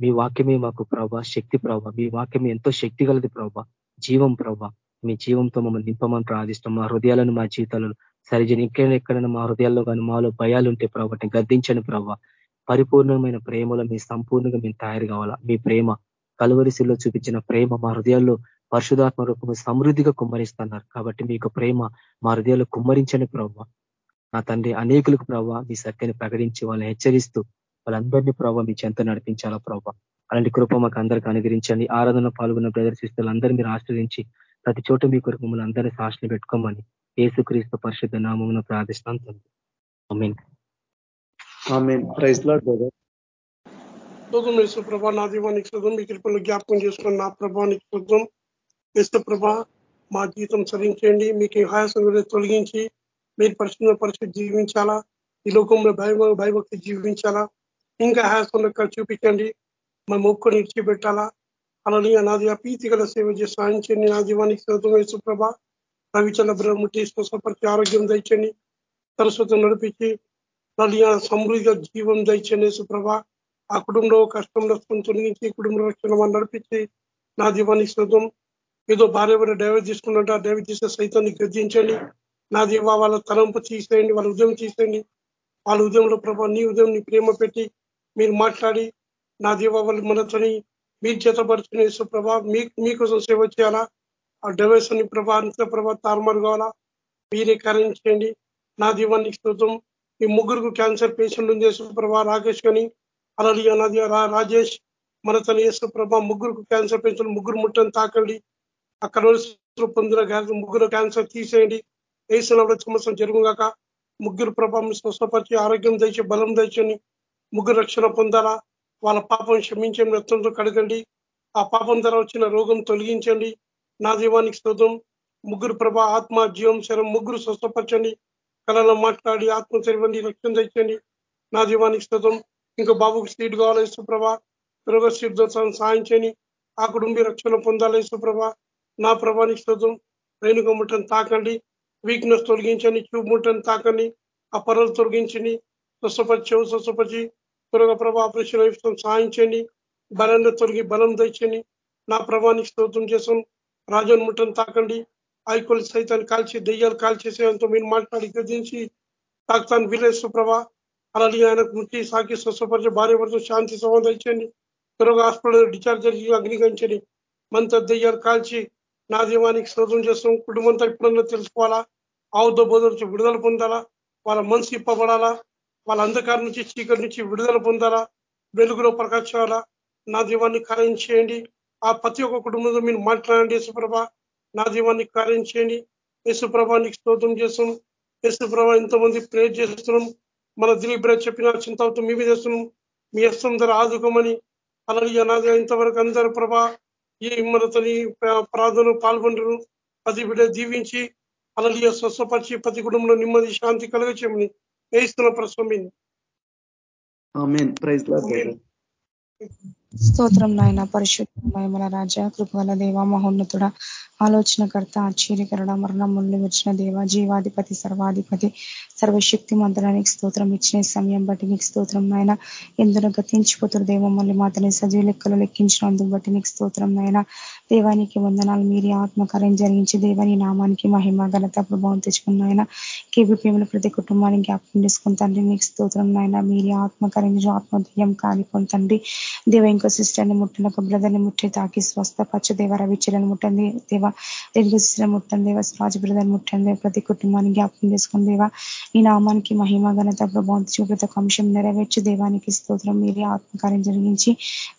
మీ వాక్యమే మాకు ప్రభావ శక్తి ప్రభావ మీ వాక్యం ఎంతో శక్తి గలది ప్రభావ జీవం ప్రభావ మీ జీవంతో మమ్మల్ని నింపమని ప్రార్థిస్తాం మా హృదయాలను మా జీవితాలను సరిజన ఎక్కడైనా ఎక్కడైనా మా హృదయాల్లో కానీ మాలో భయాలు ఉంటే ప్రభావ గద్దించని ప్రభావ పరిపూర్ణమైన ప్రేమలో మీ సంపూర్ణంగా మేము తయారు కావాలా? మీ ప్రేమ కలువరిశిలో చూపించిన ప్రేమ మా హృదయాల్లో పరిశుధాత్మ రూపంలో సమృద్ధిగా కుమ్మరిస్తున్నారు. కాబట్టి మీకు ప్రేమ మా హృదయాల్లో కుమ్మరించని ప్రభావ నా తండ్రి అనేకులకు ప్రభావ మీ సత్యని ప్రకటించి వాళ్ళని హెచ్చరిస్తూ వాళ్ళందరినీ ప్రభావ మీ చెంత నడిపించాలా ప్రభావ అలాంటి కృప మాకు అందరికీ అనుగ్రహించండి. ఆరాధన పాల్గొన్న ప్రదర్శిస్తులు అందరూ మీరు ఆశ్రయించి ప్రతి చోట మీ కొరకు మమ్మల్ని అందరినీ సాక్షిని పెట్టుకోమని ఏసుక్రీస్తు పరిశుద్ధ నామమును ప్రార్థిస్తాం ప్రభా నా దీవానికి శుద్ధం మీ కృపలు జ్ఞాపకం చేసుకుని నా ప్రభానికి శుద్ధం యేసు ప్రభ మా జీవితం సరించండి మీకు హాయాసం తొలగించి మీరు పరిశుభ్ర పరిస్థితి జీవించాలా ఈ లోకంలో భయ భయభక్తి జీవించాలా ఇంకా హాయాసం చూపించండి మా మొక్కుని ఇచ్చిపెట్టాలా అలాని నాది అపీతి గల సేవ చేసి సాధించండి నా జీవానికి శుద్ధం యేసుప్రభ రవిచంద్ర బ్రహ్మటి స్వసపరిచి ఆరోగ్యం దండి సరస్వతం నడిపించి నన్ను సమృద్ధిగా జీవం దయచేసి సుప్రభ ఆ కుటుంబంలో కష్టంలో తొలగించి కుటుంబ రక్షణ నడిపించి నా దీవానికి శ్రద్ధం ఏదో భార్య భార్య డైవర్ట్ తీసుకున్నట్టు ఆ డైవర్ట్ చేసే సైతాన్ని గర్జించండి నా దీవా వాళ్ళ తలంపు తీసేయండి వాళ్ళ ఉదయం తీసేయండి. వాళ్ళ ఉదయంలో ప్రభా నీ ఉదయం నీ ప్రేమ పెట్టి మీరు మాట్లాడి నా దీవా వాళ్ళు మనతోని మీరు చేతపరుచుకునే ప్రభా మీ మీకోసం సేవ చేయాలా? ఆ డైవర్స్ అని ప్రభా అంత ప్రభా తారుమారు కావాలా? మీరే కరణించండి నా దీవానికి స్తోత్రం ఈ ముగ్గురు క్యాన్సర్ పేషెంట్ ఉంది ప్రభా రాకేష్ కానీ అలాగే నాది రాజేష్ మన తన యేసు ముగ్గురు క్యాన్సర్ పేషెంట్ ముగ్గురు ముట్టని తాకండి. అక్కడ పొందిన ముగ్గురు క్యాన్సర్ తీసేయండి. వేసినప్పుడు సమస్య జరుగుగాక ముగ్గురు ప్రభావం స్వస్థపరిచి ఆరోగ్యం తెచ్చి బలం తెచ్చని ముగ్గురు రక్షణ పొందాలా? వాళ్ళ పాపం క్షమించే రక్తంతో కడగండి. ఆ పాపం ధర వచ్చిన రోగం తొలగించండి. నా దీవానికి స్తోత్రం. ముగ్గురు ప్రభ ఆత్మ జీవం శరం ముగ్గురు స్వస్థపరచండి. కళలో మాట్లాడి ఆత్మ తెరవండి రక్షణ తెచ్చండి. నా దీవానికి స్తోత్రం. ఇంకా బాబుకి సీట్ కావాలి సుప్రభ త్వరగా సిద్ధోత్సవం సాధించని ఆ కుటుంబీ రక్షణ పొందాలి సుప్రభ నా ప్రభానికి స్తోత్రం. రేణుక ముట్టని తాకండి. వీక్నెస్ తొలగించని చూపు ముట్టని తాకండి. ఆ పనులు తొలగించండి. స్వస్థపరిచి చెవు స్వస్థపరిచి త్వరగా ప్రభా ఆపరేషన్ అయిపోతాం సాధించండి బలాన్ని తొలగి బలం తెచ్చని నా ప్రభానికి స్తోత్రం చేసాం రాజన్ ముట్టను తాకండి. ఐకోలు సైతాన్ని కాల్చి దెయ్యాలు కాల్చేసేయంతో మీరు మాట్లాడి గర్జించి తాకుతాను. వీలేసు ప్రభా అలాగే ఆయనకు ముట్టి సాకి స్వస్థపరిచి భార్య భర్త శాంతి సంబంధం ఇచ్చండి త్వరగా హాస్పిటల్ డిశ్చార్జ్ జరిగి అగ్నిగించండి మంత దెయ్యాలు కాల్చి నా దీవానికి శోధం చేస్తాం. కుటుంబంతో ఎప్పుడన్నా తెలుసుకోవాలా? ఆవుతో బోధ నుంచి విడుదల పొందాలా? వాళ్ళ మనసు ఇప్పబడాలా? వాళ్ళ అంధకారం నుంచి చీకటి నుంచి విడుదల పొందాలా? వెలుగులో ప్రకాశించాలా? నా దీవాన్ని కార్యం చేయండి. ఆ ప్రతి ఒక్క కుటుంబంతో మీరు మాట్లాడండి సుప్రభ. నా దీవాన్ని కార్యం చేయండి. యేసుప్రభానికి స్తోత్రం చేస్తాం యేసుప్రభ ఎంతమంది ప్రేర్ చేస్తున్నాం. మన దిలీప్ బ్రదర్ చెప్పిన చింతవుతూ మీ మీద చేస్తున్నాం మీ హస్తం ధర ఆదుకోమని. అలాగే నాది ఇంతవరకు అందరు ప్రభా ఈ మనతని ప్రార్థన పాల్గొంటారు ప్రతి బిడ్డ దీవించి అలాగే స్వస్థపరిచి ప్రతి కుటుంబంలో నెమ్మది శాంతి కలగచేయమని వేయిస్తున్న ప్రశ్న స్తోత్రం నాయన పరిశుద్ధ మహిమల రాజా కృపగల దేవ మహోన్నతుడ ఆలోచనకర్త ఆశ్చర్యకరణ మరణములు వచ్చిన దేవ జీవాధిపతి సర్వాధిపతి సర్వశక్తి మంత్రానికి స్తోత్రం. ఇచ్చిన సమయం బట్టి నీకు స్తోత్రం నాయన. ఎందులో గతించిపోతున్న దేవ మళ్ళీ మాతని సజీవ లెక్కలు లెక్కించినందుకు బట్టి నీకు స్తోత్రం నాయన. దేవానికి వందనాలు. మీరి ఆత్మకార్యం జరిగించి దేవాని నామానికి మహిమ ఘనత ప్రభావం తెచ్చుకున్నాయన కేబీపీఎంలో ప్రతి కుటుంబానికి జ్ఞాపకం చేసుకుని తండ్రి నీకు స్తోత్రం నాయన. మీరి ఆత్మకార్యం ఆత్మధైర్యం కాలిపోయి తండ్రి. దేవ ఇంకో సిస్టర్ని ముట్టిన ఒక బ్రదర్ని ముట్టి తాకి స్వస్థపచ్చ దేవ రవిచరని ముట్టండి దేవ. తెలుగు సిస్టర్ ముట్టండి దేవ రాజు బ్రదర్ ముట్టండి ప్రతి కుటుంబానికి జ్ఞాపకం చేసుకుని దేవా ఈ నామానికి మహిమ ఘనత ప్రభావం ప్రతి ఒక్క అంశం నెరవేర్చి. దేవానికి స్తోత్రం మీరే ఆత్మకార్యం జరిగించి.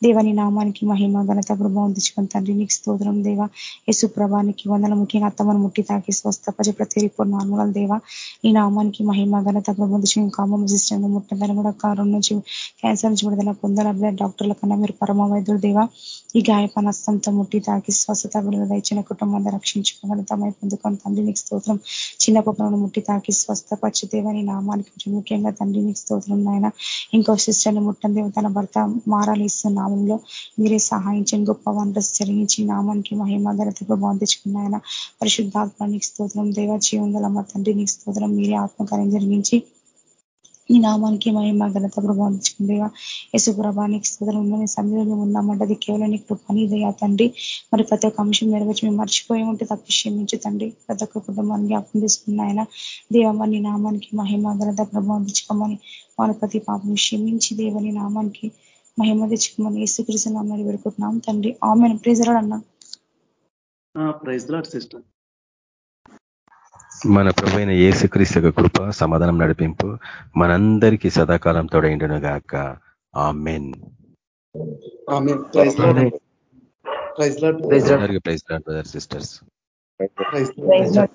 దేవాని నామానికి మహిమ ఘనత ప్రభావం తెచ్చుకుని తండ్రి నీకు స్తోత్రం దేవ. యేసు ప్రభానికి వందల ముఖ్యంగా అత్తమ్మను ముట్టి తాకి స్వస్థపచి ప్రతి రిపోర్ట్ నార్మల్ దేవ. ఈ నామానికి మహిమ ఘనత ప్రభావం తెచ్చుకుని కామం సిస్టమ్ ముట్టదని కూడా కారం నుంచి క్యాన్సర్ నుంచి విడుదల పొందాల డాక్టర్ల కన్నా మీరు పరమ వైద్యులు దేవ. ఈ గాయపనస్తంతో ముట్టి తాకి స్వస్థత విడుదల ఇచ్చిన కుటుంబాన్ని రక్షించుకోగలుగుతామై పొందుకొని తండ్రి నీకు స్తోత్రం. చిన్న కుప్పలను ముట్టి తాకి స్వస్థపరిచి దేవని నామానికి ముఖ్యంగా తండ్రి నీకు స్తోత్రం నాయన. ఇంకో సిస్టర్ని ముట్టండి తన భర్త మారాలి ఇస్తున్న నామంలో. మీరే సహాయించండి. గొప్ప వంటస్ జరిగించి నామానికి మహిమాధరతగా బాధించుకున్నాయన పరిశుద్ధాత్మ నీకు స్తోత్రం దేవ జీవంగల తండ్రి నీకు స్తోత్రం. మీరే ఆత్మకార్యం జరిగించి ఈ నామానికి మహిమ ఘనత ప్రభావం దేవా. యశుప్రభానికి స్తోత్రంలోని సమయంలో ఉన్నామంటే కేవలం నీకు పని తండ్రి. మరి ప్రతి ఒక్క అంశం నెరవేర్చి మేము మర్చిపోయి ఉంటే తప్పు క్షమించు తండ్రి. ప్రతి ఒక్క కుటుంబాన్ని జ్ఞాపకం తీసుకున్నాయన దేవమ్మని నామానికి మహిమ ఘనత ప్రభావం తెచ్చుకోమని వాళ్ళ ప్రతి పాపం క్షమించి దేవని నామానికి మహిమ తెచ్చుకోమని యేసుకృష్ణ నామాన్ని పెడుకుంటున్నాం తండ్రి ఆమె ప్రేజరాడు అన్నా. Praise Lord sister. మన ప్రభు అయిన ఏసుక్రీస్తు కృప సమాధానం నడిపింపు మనందరికీ సదాకాలం తోడైండును గాక. Amen praise Lord praise Lord brother sisters. Praise Lord